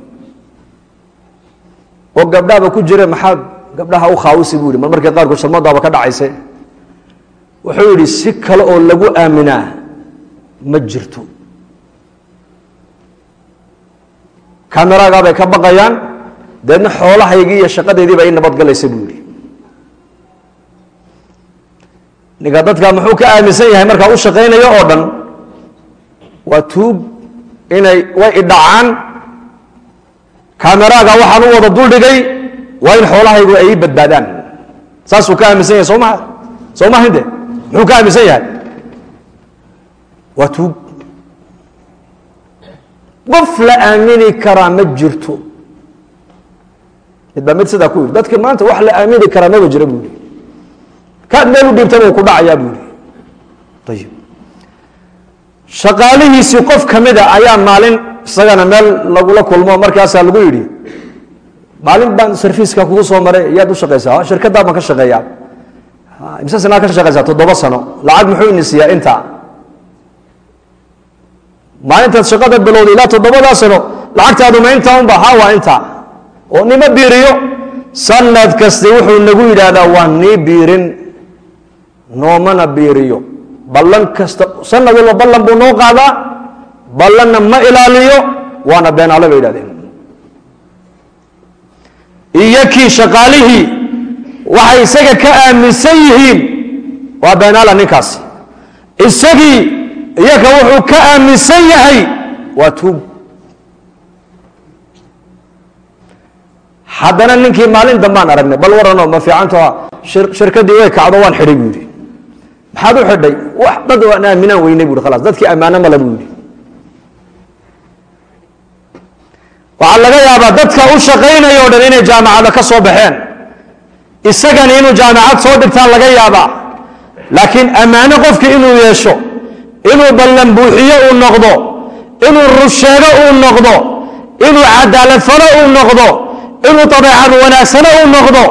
Oo gabdhaaba ku jire maxaad gabdhaha u khaawisi buu yidhi. Mar markii qaarkood shalmadaaba ka dhacayse wuxuu yidhi si kale oo lagu aaminaa ma jirto. Kameragaabay ka baqayaan deedna xoolahaygii iyo shaqadeydii baa ii nabadgalaysa buu yidhi. Ninka dadka muxuu ka aaminsan yahay markaa u shaqaynayo oo dhan waa tuug inay way idhacaan kameraaga waxaan u wada duldhigay waa in xoolahaygu ay ii badbaadaan. Saasuu ka aaminsan yahay soo maha soo mahinde muxuu ka aaminsan yahay? Waa tuug. Qof la aamini karaa ma jirto. Mid baa mid sidaa ku yidhi dadka maanta wax la aamini karaa maba jira buu yidhi. Kaad meel u dhiibtaba uu ku dhacayaa buu yidhi. Ayib shaqaalihiisii qof ka mida ayaa maalin isagana meel lagula kulmo markaasaa lagu yidhi maalin baan sarfiiska kugu soo maray yaad u shaqaysaa shirkaddaa baan ka shaqeeyaa imse sanaa ka shaqaysaa? Toddoba sano. Lacag muxuu ini siiyaa intaa maalintaad shaqada bilowday ilaa toddobadaa sano lacagtaadu ma intaa unba ha waa intaa. Oo nima biiriyo? Sanad kaste wuxuu nagu yidhaahdaa waa nii biirin noomana biiriyo. Ballan kasta sanad walba ballan buu noo qaadaa? Ballanna ma ilaaliyo? Waana beenaale bay yidhahdeen. Iyo kii shaqaalihii waxay isaga ka aaminsan yihiin waa beenaala ninkaasi isagii iyaka wuxuu ka aaminsan yahay waa tuug haddana ninkii maalin dambaan aragnay bal warano ma fiicantoa shirkadii way kacdo waan xidhay buu yidhi maxaad u xidhay? Wax dad aan aaminaan weynay bu khalaas. Dadkii ammaano male buu yidhi waxaa laga yaabaa dadka u shaqaynaya o dhan inay jaamacada ka soo baxeen isagani inuu jaamacad soo dhigtaan laga yaabaa laakiin ammaano qofki inuu yeesho inuu ballan buuxiyo uu noqdo inuu rusheego uu noqdo inuu cadaalad falo uu noqdo inuu dabeecad wanaagsano uu noqdo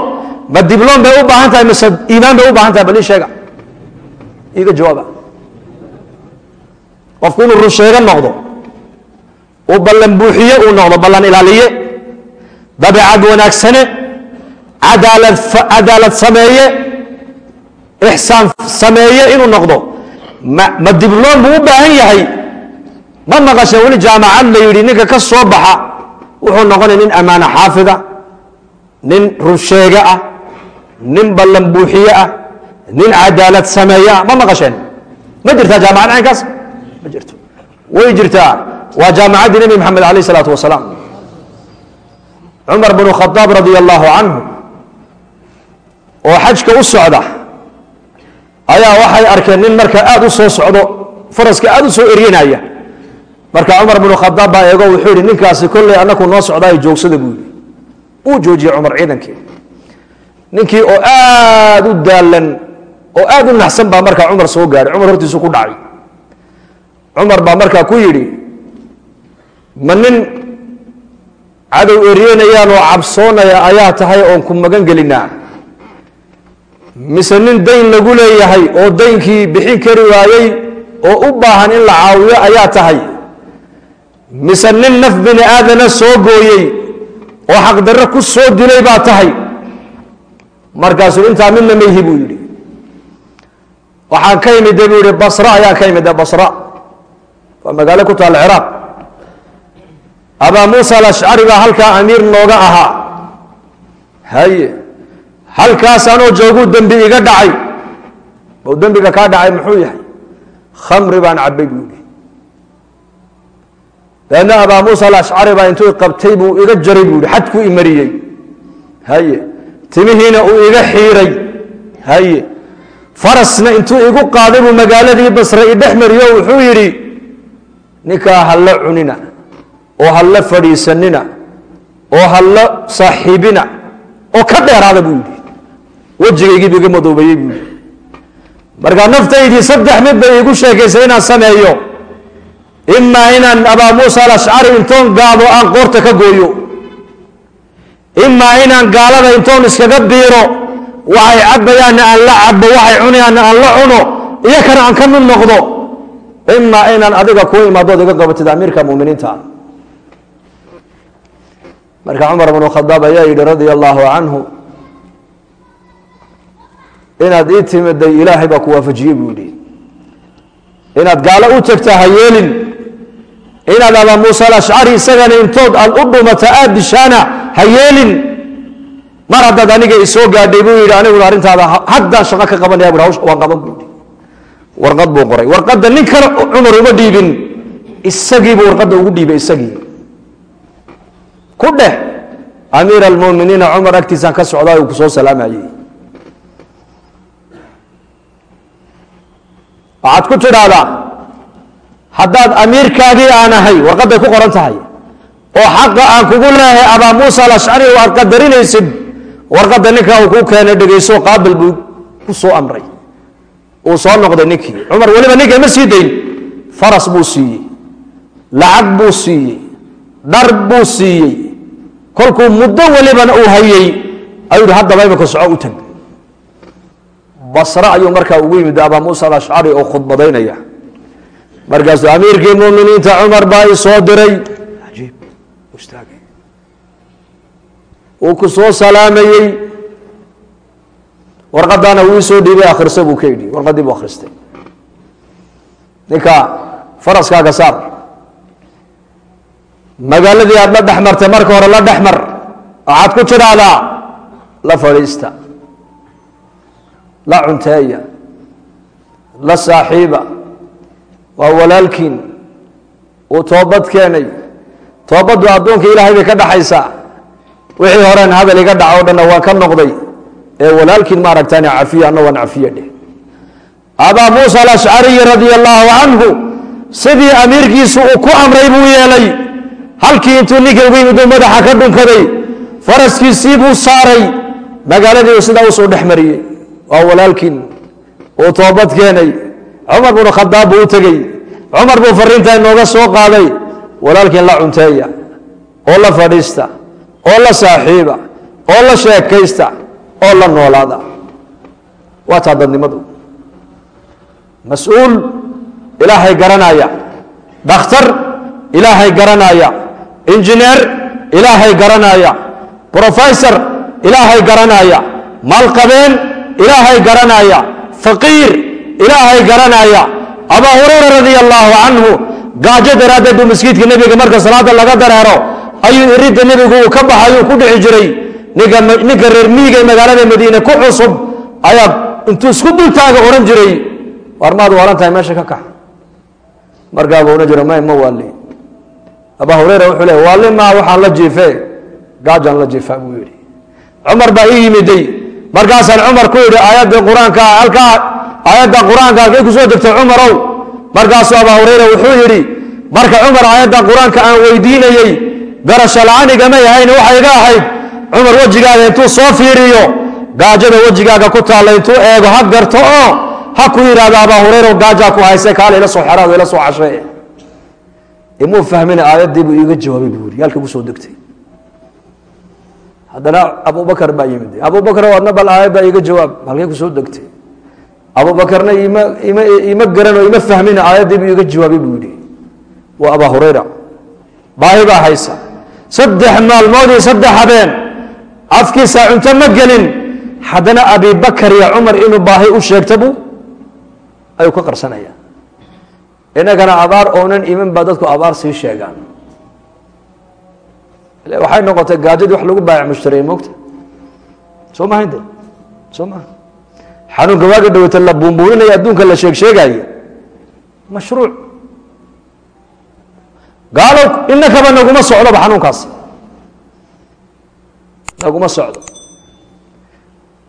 ma dibloom bay u baahan tahay mise iimaan bay u baahan tahay bal ii sheega. Iiga jawaaba qofku inuu rusheego noqdo uu ballan buuxiye uu noqdo ballan ilaaliye dabeecad wanaagsane cadaalad sameeye ixsaan sameeye inuu noqdo. Ma dibloom buu u baahan yahay. Ma maqasha weli jaamacad la yidhi ninka ka soo baxa wuxuu noqonaya nin ammaano xaafida nin runsheege ah nin ballan buuxiye ah nin cadaalad sameeye ma maqasheen? Ma jirtaa jaamacad caynkaas? Ma jirto. Way jirtaa. Waa jaamacaddii nebi maxamed alayh isalaatu wasalaam. Cumar bnu khadaab radia allahu canhu oo xajka u socda ayaa waxay arkeen nin marka aada u soo socdo faraska aada u soo eryanaya. Marka cumar bnu khadaab baa eego wuxuu yihi ninkaasi kolley annaku noo socdaayo joogsada buu yihi uu joojiyey cumar ciidankii ninkii oo aada u daalan oo aada u naxsan baa markaa cumar soo gaadhay cumar hortiisu ku dhacay. Cumar baa markaa ku yidhi ma nin cadow eryanayaan oo cabsoonaya ayaa tahay oon ku magan gelinaa mise nin dayn lagu leeyahay oo daynkii bixin kari waayey oo u baahan in la caawiyo ayaa tahay. Mise nin naf bini aadana soo gooyey oo xaqdarre ku soo dilay baa tahay. Markaasuu intaa midna mayhi buu yidhi. Waxaan ka imide buu yihi basra ayaan ka imide basra. Waa magaalo ku taalla ciraaq. Abaa muusa alashcari baa halkaa amiir nooga ahaa. Haye halkaas anoo jooguu dembi iga dhacay. Oo dembiga kaa dhacay muxuu yahay? Khamri baan cabbay buu yihi dabeedna abaa muusa alashcari baa intuu qabtay buu iga jaray buu yihi xadkuu imariyey haye timihiina uu iga xiiray. Haye farasna intuu igu qaaday buu magaaladii basre i dhex mariyo wuxuu yidhi ninkaa halla cunina oo halla fadhiisanina oo halla saaxiibina oo ka dheeraada buu yidhi wejigaygiibu iga madoobeeyey buu yidhi markaa naftaydii saddex mid bay iigu sheekaysay inaan sameeyo. Imaa inaan abaa muusa alashcari intoon gaado aan qoorta ka gooyo. Imaa inaan gaalada intoon iskaga biiro waxay cabbayaanna aan la cabo waxay cunayaanna aan la cuno iyo kana aan ka mid noqdo. Imaa inaan adiga kuu imaadood iga qabatid amiirka muminiinta marka cumar bnu khadaab ayaa yidhi radia allaahu canhu inaad ii timiday ilaahay baa ku waafajiyey buu yidhi. Inaad gaalo u tagta ha yeelin. Inaad abaa muusa alashcari isagana intood aad u dhumata aada dishaana ha yeelin. Mar haddaad aniga isoo gaadhay buu yidhi aniguna arrintaada haddaan shaqo ka qabanaya bu waan qaban buu warqad buu qoray. Warqadda nin kale cumar uma dhiibin. Isagiibuu warqadda ugu dhiibay isagii. Ku dheh amiir almuminiina cumar agtiisaan ka socdaa uu ku soo salaamayey waxaad ku tidhaahdaa haddaad amiirkaagii aan ahay warqadday ku qoran tahay. Oo xaqa aan kugu leehay abaa muusa alashcari oo aad qadarinaysid warqadda ninkaa uu kuu keenay dhegayso qaabil buu ku soo amray. Uu soo noqday ninkii. Cumar weliba ninka ma sii dayn. Faras buu siiyey. Lacag buu siiyey. Dhar buu siiyey. Kolkuu muddo welibana uu hayey ayuu yihi haddaba soco u tag basre ayuu markaa ugu yimid abaa muusa alashcari oo khudbadaynaya. Markaasuu amiirkii muminiinta cumar baa i soo diray. Uu ku soo salaamayey. Warqadaana wuu soo dhiibay akhrisa buu ka yidhi. Warqaddii buu akhristay ninka faraskaaga saar. Magaaladii aad la dhex martay marka hore la dhex mar waxaad ku tidhaahdaa la fadhiista la cunteeya la saaxiiba waa walaalkiin uu toobad keenay. Toobaddu addoonka ilaahay bay ka dhaxaysaa. Wixii horeen hadal iga dhaca o dhanna waan ka noqday ee walaalkiin ma aragtaan cafiya anna waan cafiye dheh. Abaa muusa alashcariyi radia allaahu canhu sidii amiirkiisu uu ku amray buu yeelay. Halkii intuu ninka ugu yimid uu madaxa ka dhunkaday faraskiisii buu saaray. Magaaladii uu sidaa u soo dhex mariyey waa walaalkiin uu toobad keenay. Cumar bnu khadaab buu u tegey. Cumar buu fariintaa inooga soo qaaday. Walaalkiin la cunteeya oo la fadhiista oo la saaxiiba oo la sheekaysta oo la noolaada. Waa taa dadnimadu mas'uul ilaahay garanaya dhakhtar ilaahay garanaya injineer ilaahay garanaya brofesor ilaahay garanaya maalqabeen ilaahay garanaya faqiir ilaahay garanaya. Abaa hurayra radia allaahu canhu gaajo daraaddeed buu masjidka nebiga marka salaada laga dareero ayuu iridda nebigu uu ka baxay uu ku dhici jiray. Ninka reer miiga ee magaalada madiine ku cusub ayaa intuu isku dultaaga odhan jiray. War maad waalan tahay meesha ka kax. Markaabuu odhan jiray may ma waali abaa hureyra wuxuu leey waali maa waxaan la jiife gaajaan la jiifaa buu yidhi. Cumar baa ii yimiday markaasaan cumar ku yidhi aayadda qur'aanka halkaa aayadda qur'aanka halkay ku soo degtay cumarow markaasuu abaa hureyra wuxuu yidhi marka cumar aayadda qur'aanka aan weydiinayey garasho la-aniga may ahayn waxay iga ahayd cumar wejigaaga intuu soo fiiriyo gaajada wejigaaga ku taalla intuu eego ha garto oo ha ku yidhaahdo abaa hureyra gaajaa ku hayse kaale ila soo xeraado ila soo cashee imuu fahmina aayaddii buu iiga jawaabay buu yidhi halka ku soo degtay haddana abubakar baa yimid. Abubakar adna bal aayadda iga jawaab halkay ku soo degtay. Abubakarna ima ima ima aayaddii buu iga jawaabay buu yidhi. Waa abaa hureyra baahi baa haysa. Saddex maalmood iyo saddex habeen. Afkiisa cunto ma gelin. Haddana abibakar iyo cumar inuu baahi u sheegta buu ayuu ka qarsanaya. Inagana abaar oonan iman baa dadku abaar sii sheegaan waxay noqotay gaajadii wax lagu baayac mushtarey moogta soo maha inte soo maha xanuunka waaga dhawata la buunbuuninaya adduunka la sheeg sheegaayo mashruuc. Gaalow inakaba naguma socdoba xanuunkaas. Naguma socdo.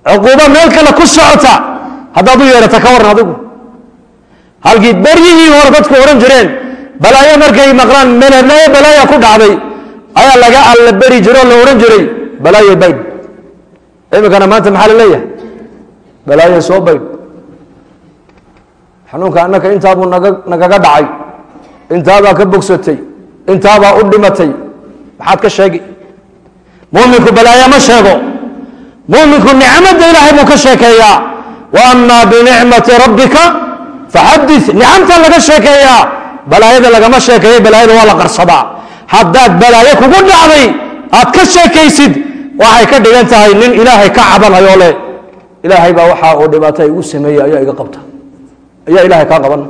Cuquubo meel kale ku socota haddaad u yeedhata ka waran adigu. Halkii beryihii hore dadku odhan jireen balaayo markay maqlaan melanayo balaaya ku dhacday ayaa laga alla beri la odhan jiray balaayo baydh iminkana maanta maxaa la leeyahay? Balaayo soo baydh xanuunka annaka intaabuu naga nagaga dhacay. Intaabaa ka bogsatay. Intaabaa u dhimatay. Maxaad ka sheegi? Muminku balaayo ma sheego. Muminku nicmadda ilaahay buu ka sheekeeyaa. Wa amaa binicmati rabbika faxadi nicamta laga sheekeeyaa. Balaayada lagama sheekeeyo balaayada waa la qarsadaa haddaad balaayo kugu dhacday aad ka sheekaysid waxay ka dhigan tahay nin ilaahay ka cabanayo leh. Ilaahay baa waxa uu dhibaato igu sameeyey ayaa iga qabta. Ayaa ilaahay kaa qaban.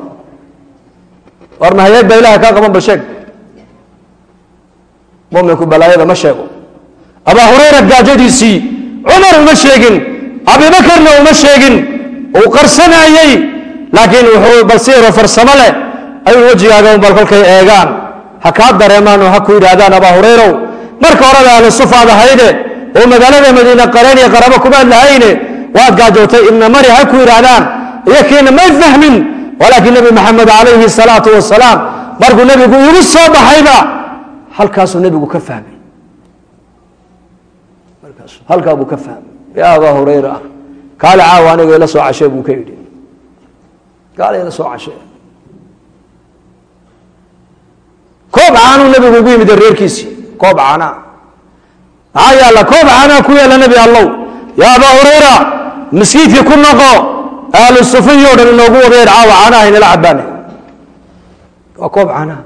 War baa ilahay kaa qaban bal sheeg. Muminku balaayada ma sheego. Abaa hurayra gaajadiisii cumar uma sheegin abibakarna uma sheegin. Uu qarsanayey laakiin wuxuu basiiro farsamo leh. Ayuu wejigaaga bal kolkay eegaan ha kaa dareemaan oo ha ku yidhaahdaan abaa hurayrow. Marka horada ahlu sufaad ahayde oo magaalada madiine qareen iyo qarabo kumaad lahayne waad gaajootay ibna mari ha ku yidhaahdaan. Iyo may fahmin walaakiin nebi maxamed calayhi salaatu wasalaam markuu nebigu igu soo baxayba halkaasuu nebigu ka fahmay. Halkaa buu ka fahmay. Yaa abaa hurayra kaale caawa aniga ila soo cashee buu ka yidhi. Kaale ila soo cashee koob caanuu nebigu ugu yimid reerkiisii. Koob caanaa maxaa yaalla koob caanaa ku yaalla nebi allow. Yaa abaa hurayra miskiidkii ku noqo ahlu sufiyi o dhan inoogu wadeer caawa caanaha inala cabaane waa koob caanaha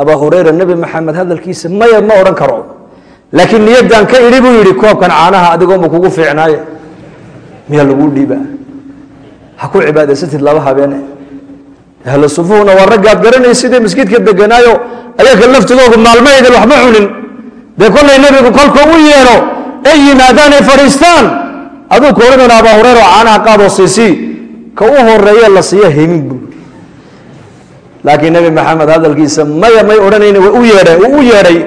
abaa hurayra nebi maxamed hadalkiisa maya ma odhan karo. Laakiin niyaddan ka idhi buu yidhi koobkan caanaha adigoonba kugu fiicnaaye? Miyaa lagu dhiibaa? Ha ku cibaadaysatid laba habeene ahlu sufuhuna waa raggaad garanay sidii maskiidka deganaayo ayaga laftigoogu maalmahaydin waxba cunin. Dee kollay nebigu kolka u yeedho ay yimaadaan ay fadhiistaan. Aduu odhanayna abaa hureyra oo caanaha qaadoo siisii ka u horeeye la siiya hemin buu laakiin nebi maxamed hadalkiisa maya may odhanayni u yeedhay uu u yeedhay.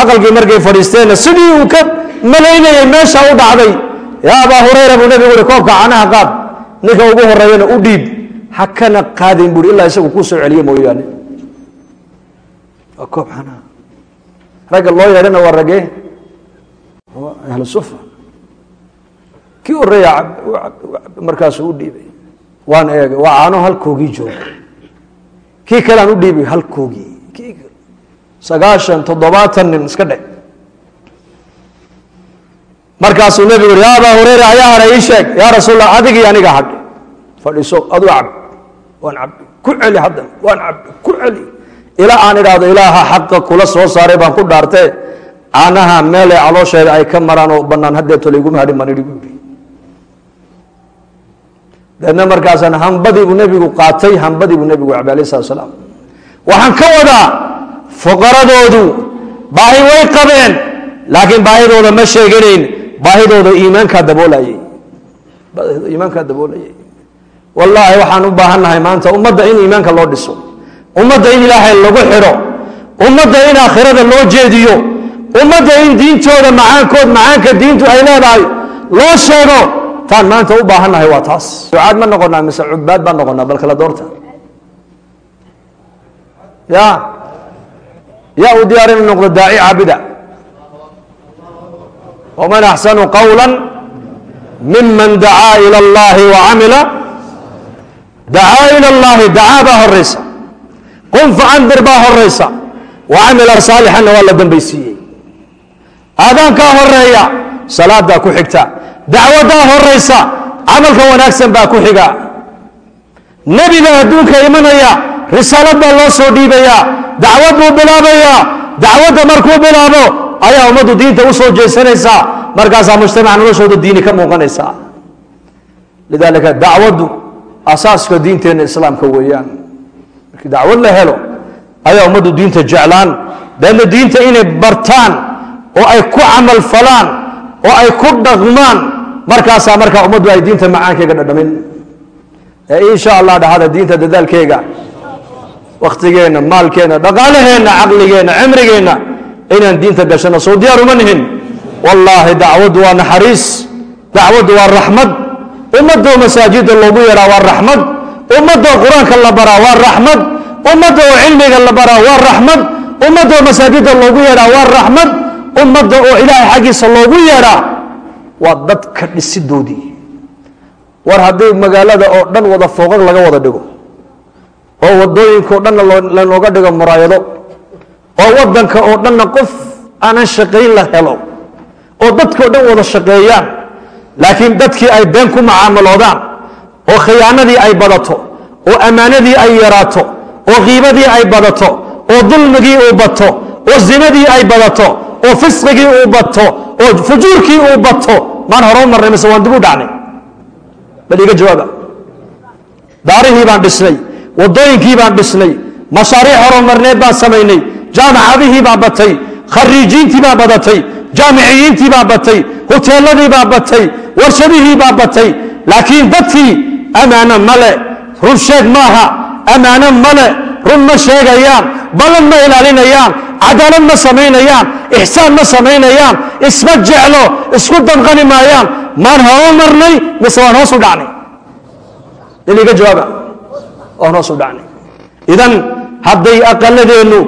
Aqalkii markay fadhiisteenna sidii uu ka malaynayay meesha u dhacday. Yaa abaa hureyra buu nebigu uhi koobka caanaha qaad. Ninka ugu horeeyana u dhiib ha kana qaadayn buui ilaa isagu kuu soo celiye mooyaane. Waa koob caanaha ragga loo yeedhana waa ragee ahlu sufa. Kii horreeya markaasuu u dhiibay. Waan eegay waa caano halkoogii jooga. Kii kalean u dhiibay halkoogii. Kii sagaashan toddobaatan nin iska dhe markaasuu nebigu uri ya abaa hureyra ayaa hadha ii sheeg. Yaa rasuulla adigii aniga hadhe fadhiiso aduu cab ku celi haddan waan cabbi. Ku celi. Ilaa aan idhaahdo ilaaha xaqa kula soo saaray baan ku dhaartee. Caanaha meelay caloosheeda ay ka maraan oo bannaan haddeeto layguma hadhin baan idhi bu yidhi deedna markaasaan hambadii buu nebigu qaatay hambadii buu nebigu cabay alayh salatu salaam. Waxaan ka wadaa fuqaradoodu baahi way qabeen laakiin baahidooda ma sheeganayn baahidooda iimaankaa daboolayay iimaankaa daboolayay wallaahi waxaan u baahannahay maanta ummadda in iimaanka loo dhiso. Ummadda in ilaahay lagu xidho. Ummadda in aakhirada loo jeediyo. Ummadda in diintooda macaankood macaanka diintu ay leedahay loo sheego. Taan maanta u baahannahay waa taas. Ducaad ma noqonaa mise cubaad baan noqonaa bal kala doorta. Ya. Yaa u diyaar inu noqdo daaci caabida. Waman axsanu qawla miman dacaa ila اllahi wacamila dacaa ila اllahi dacaa baa horaysa qum facandir baa horaysa wacamila saalixanna waa la dambaysiiyey aadaankaa horreeya salaadaa ku xigta dacwadaa horaysa camalka wanaagsan baa ku xiga nebiga adduunka imanaya risaalad baa loo soo dhiibayaa dacwad buu bilaabayaa dacwadda markuu bilaabo ayaa ummaddu diinta u soo jeesanaysaa markaasaa mujtamaca noloshooda diini ka muuqanaysaa lidaalika dacwaddu asaaska diinteenna islaamka weeyaan. Markii dacwad la helo ayaa ummaddu diinta jeclaan. Deedna diinta inay bartaan oo ay ku camal falaan oo ay ku dhaqmaan markaasaa markaa ummaddu ay diinta macaankeyga dhadhamin. Insha allah dhahada diinta dadaalkeega wakhtigeenna maalkeenna dhaqaalaheenna caqligeenna cimrigeenna inaan diinta gashano soo diyaar uma nihin. Wallaahi dacwaddu waa naxariis dacwaddu waa raxmad ummadoo masaajida loogu yeedhaa waa raxmad. Ummadoo qur'aanka la baraa waa raxmad. Ummadda oo cilmiga la baraa waa raxmad. Ummadda oo masaajida loogu yeedhaa waa raxmad. Ummadda oo ilaahay xaggiisa loogu yeedhaa waa dadka dhisidoodii war haddii magaalada oo dhan wada fooqag laga wada dhigo oo waddooyinka oo dhanna lanooga dhigo muraayado oo wadanka oo dhanna qof aanan shaqayn la helo oo dadkao dhan wada shaqeeyaan laakiin dadkii ay been ku macaamaloodaan oo khiyaanadii ay badato oo ammaanadii ay yaraato oo kiibadii ay badato oo dulmigii uu bato oo zinadii ay badato oo fisqigii uu bato oo fujuurkii uu bato maan hore u marnay mise waan dib u dhacnay? Bal iga jawaaba daarihii baan dhisnay wadooyinkii baan dhisnay mashaariic horumarneed baan samaynay jaamacadihii baa batay khariijiintii baa badatay jaamiciyiintii baa batay huteeladii baa batay warshadihii baa batay. Laakiin dadkii amaano male run sheeg maaha amaano male run ma sheegayaan ballan ma ilaalinayaan cadaalad ma samaynayaan ixsaan ma samaynayaan isma jeclo isku danqani maayaan. Maan horo marnay mise waan hoos u dhacnay? Iliga jawaaba waan hoos u dhacnay. Idan hadday aqaladeennu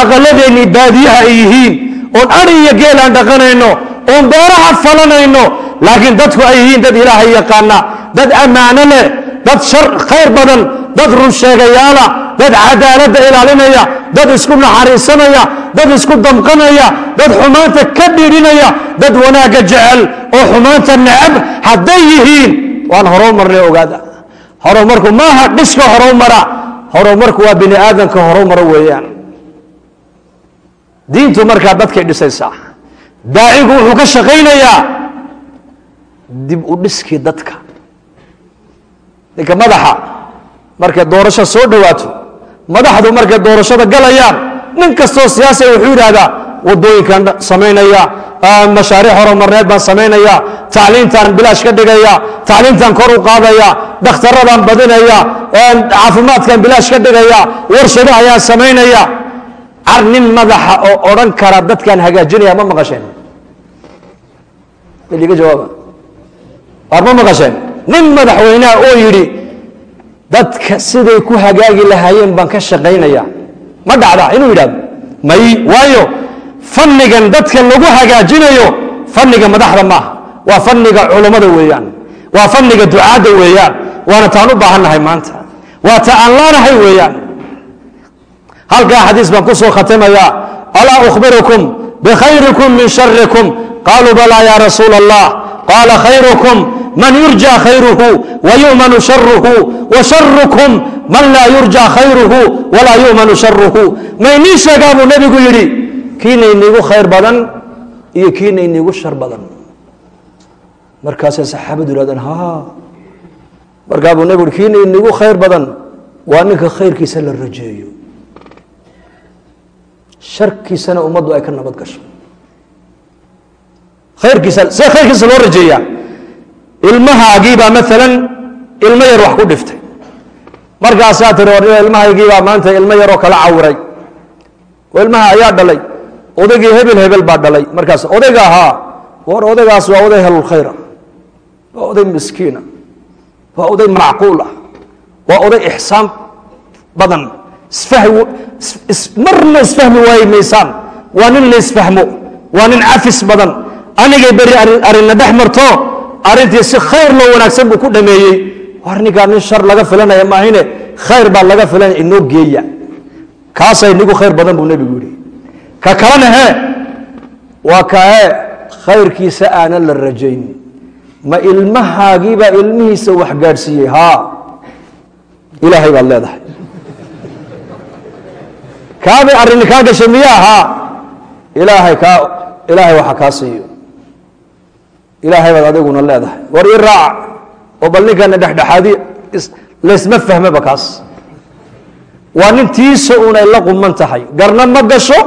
aqaladeennii baadiyaha ay yihiin oon ari iyo geel aan dhaqanayno oon beeraha falanayno laakiin dadku ay yihiin dad ilaahay yaqaana dad ammaano leh dad shar khayr badan dad run sheegayaala dad cadaaladda ilaalinaya dad isku naxariisanaya dad isku damqanaya dad xumaanta ka dhiidhinaya dad wanaagga jecel oo xumaanta necab hadday yihiin. Waan horow marnay ogaada. Horumarku maaha dhiska mara. Horumarku waa bini aadamka horow maro weeyaan diintu markaa dadkay dhisaysaa. Daacigu wuxuu ka shaqaynayaa dib u dhiskii dadka. Ninka madaxa markay doorasho soo dhowaato madaxdu markay doorashada galayaan nin kastoo siyaasiga wuxuu yidhaahdaa wadooyinkan samaynaya mashaariic horumarneed baan samaynaya tacliintaan bilaash ka dhigaya tacliintaan kor u qaadaya dhakhtaradaan badinaya caafimaadkan bilaash ka dhigaya warshado ayaan samaynaya car nin madaxa oo odhan kara dadkaan hagaajinaya ma maqasheen? Liga jawaaba. Waar ma maqasheen? Nin madaxweyneha oo yidhi dadka siday ku hagaagi lahaayeen baan ka shaqaynaya. Ma dhacda inuu yidhahdo may waayo fannigan dadka lagu hagaajinayo fanniga madaxda maaha waa fanniga culummada weeyaan. Waa fanniga ducaadda weeyaan. Waana taan u baahannahay maanta. Waa ta aan laanahay weeyaan halkaa xadiis baan ku soo khatamayaa alaa ukhbirukum bikhayrikum min sharikum qaluu balaa ya rasuula allah qaala khayrukum man yurja khayruhu wayumanu sharuhu washarukum man laa yurja khayruhu walaa yumanu sharuhu maynii sheegaa buu nebigu yidhi kiina inigu khayr badan iyo kiina inigu shar badan. Markaasay saxaabadu yihahdeen ha markaa buu nebigu yihi kiina inigu khayr badan waa ninka khayrkiisa la rajeeyo sharkiisana ummaddu ay ka nabad gasho. Khayrkiisa see khayrkiisa loo rajeeyaa ilmahaagiibaa maalan ilmo yar wax ku dhiftay. Markaasaa tiri war ilmahaygiibaa maanta ilmo yaroo kala cawiray oo ilmaha ayaa dhalay odaygii hebel hebel baa dhalay. Markaas odayga ahaa war odaygaas waa oday helulkhayra waa oday miskiina waa oday macquul ah waa oday ixsaan badan isfahmi marna isfahmi waayi maysaan. Waa nin la isfahmo waa nin cafis badan. Anigay beri arrinna dhex marto arrintii si khayr loo wanaagsan buu ku dhameeyey. War ninkaa nin shar laga filanaya maahine khayr baa laga filanaya inoo geeya. Kaasa inigu khayr badan buu nebigu yihi ka kalena he waa kae khayrkiisa aanan la rajayn. Ma ilmahaagiibaa ilmihiisa wax gaadhsiiyey haa. Ilaahay baad leedahay kaabay arrini kaa gashay miyaa haa ilaahay kaa ilaahay waxa kaa siiyo. Ilaahay baad adiguna leedahay. War ii raaca oo bal ninkana dhexdhexaadi laysma fahmaba kaas. Waa nin tiisa un ay la quman tahay. Garna ma gasho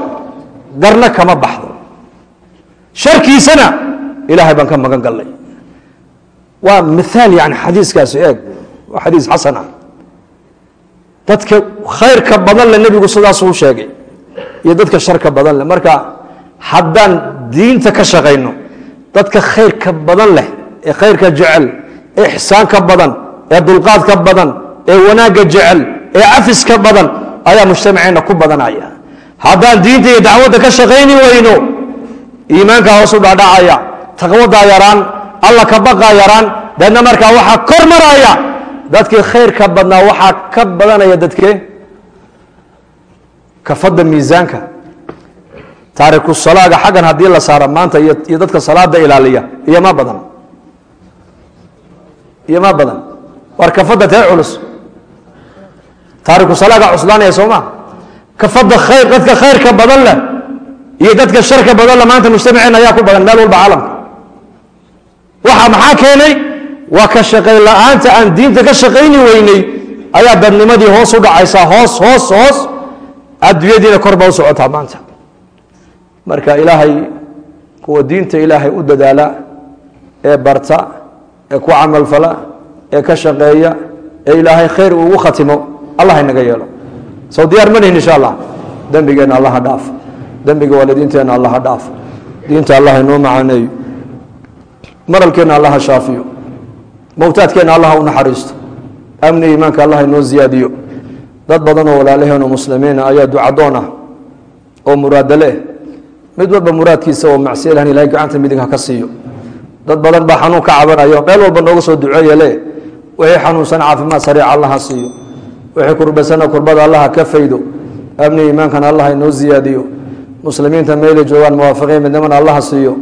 garna kama baxdo. Sharkiisana ilaahay baan ka magan gallay. Waa miaal yani xadiiskaasi eeg. Waa xadiis xasan ah dadka khayrka badan le nebigu sidaasuu sheegay iyo dadka sharka badan leh marka haddaan diinta ka shaqayno dadka khayrka badan leh ee khayrka jecel ee ixsaanka badan ee dulqaadka badan ee wanaagga jecel ee cafiska badan ayaa mujtamaceenna ku badanaya. Haddaan diinta iyo dacwadda ka shaqayni weyno iimaankaa hoosu dhaadhacaya taqwadaa yaraan alla ka baqaa yaraan deedna markaa waxaa kor maraya dadkii khayrka badnaa waxaa ka badanaya dadkee kafadda miisaanka taariku salaaga xaggan haddii la saaro maanta iyo dadka salaada ilaaliya iyo ma badan. Iyo ma badan. War kafadda tee culus? Taariku salaaga cuslaanaya soo ma? Kafadda khayr dadka khayrka badan leh iyo dadka sharka badan leh maanta mujtamaceen ayaa ku badan meel walba caalamka. Waxa maxaa keenay waa ka shaqayn la'aanta aan diinta ka shaqayni weynay ayaa dadnimadii hoos u dhacaysaa hoos hoos hoos adduunyadiina kor u socotaa maanta. Marka ilaahay kuwa diinta ilaahay u dadaala ee barta ee ku camalfala ee ka shaqeeya ee ilaahay khayr ugu khatimo allah inaga yeelo. Sow diyaar ma insha allah. Dembigeenna allaha dhaaf. Dembiga waalidiinteenna allaha dhaaf. Diinta allah inoo macaaneeyo maralkeenna allaha shaafiyo mowtaadkeenna allaha u naxariisto. Amni iimaanka allah inoo ziyaadiyo. Dad badan oo walaalaheenoo muslimiina ayaa ducadoon ah oo muraado leh. Mid walba muraadkiisa oo macsiya lahan ilahay gacanta midig ha ka siiyo. Dad badan baa xanuun ka cabanayo meel walba nooga soo duceeya le wixii xanuunsan caafimaad sariica allah ha siiyo. Wixii kurbasana kurbada allah ha ka faydo. Amni iimaankana allah inoo ziyaadiyo. Muslimiinta meelay joogaan muwaafiqiin midnimana allah ha siiyo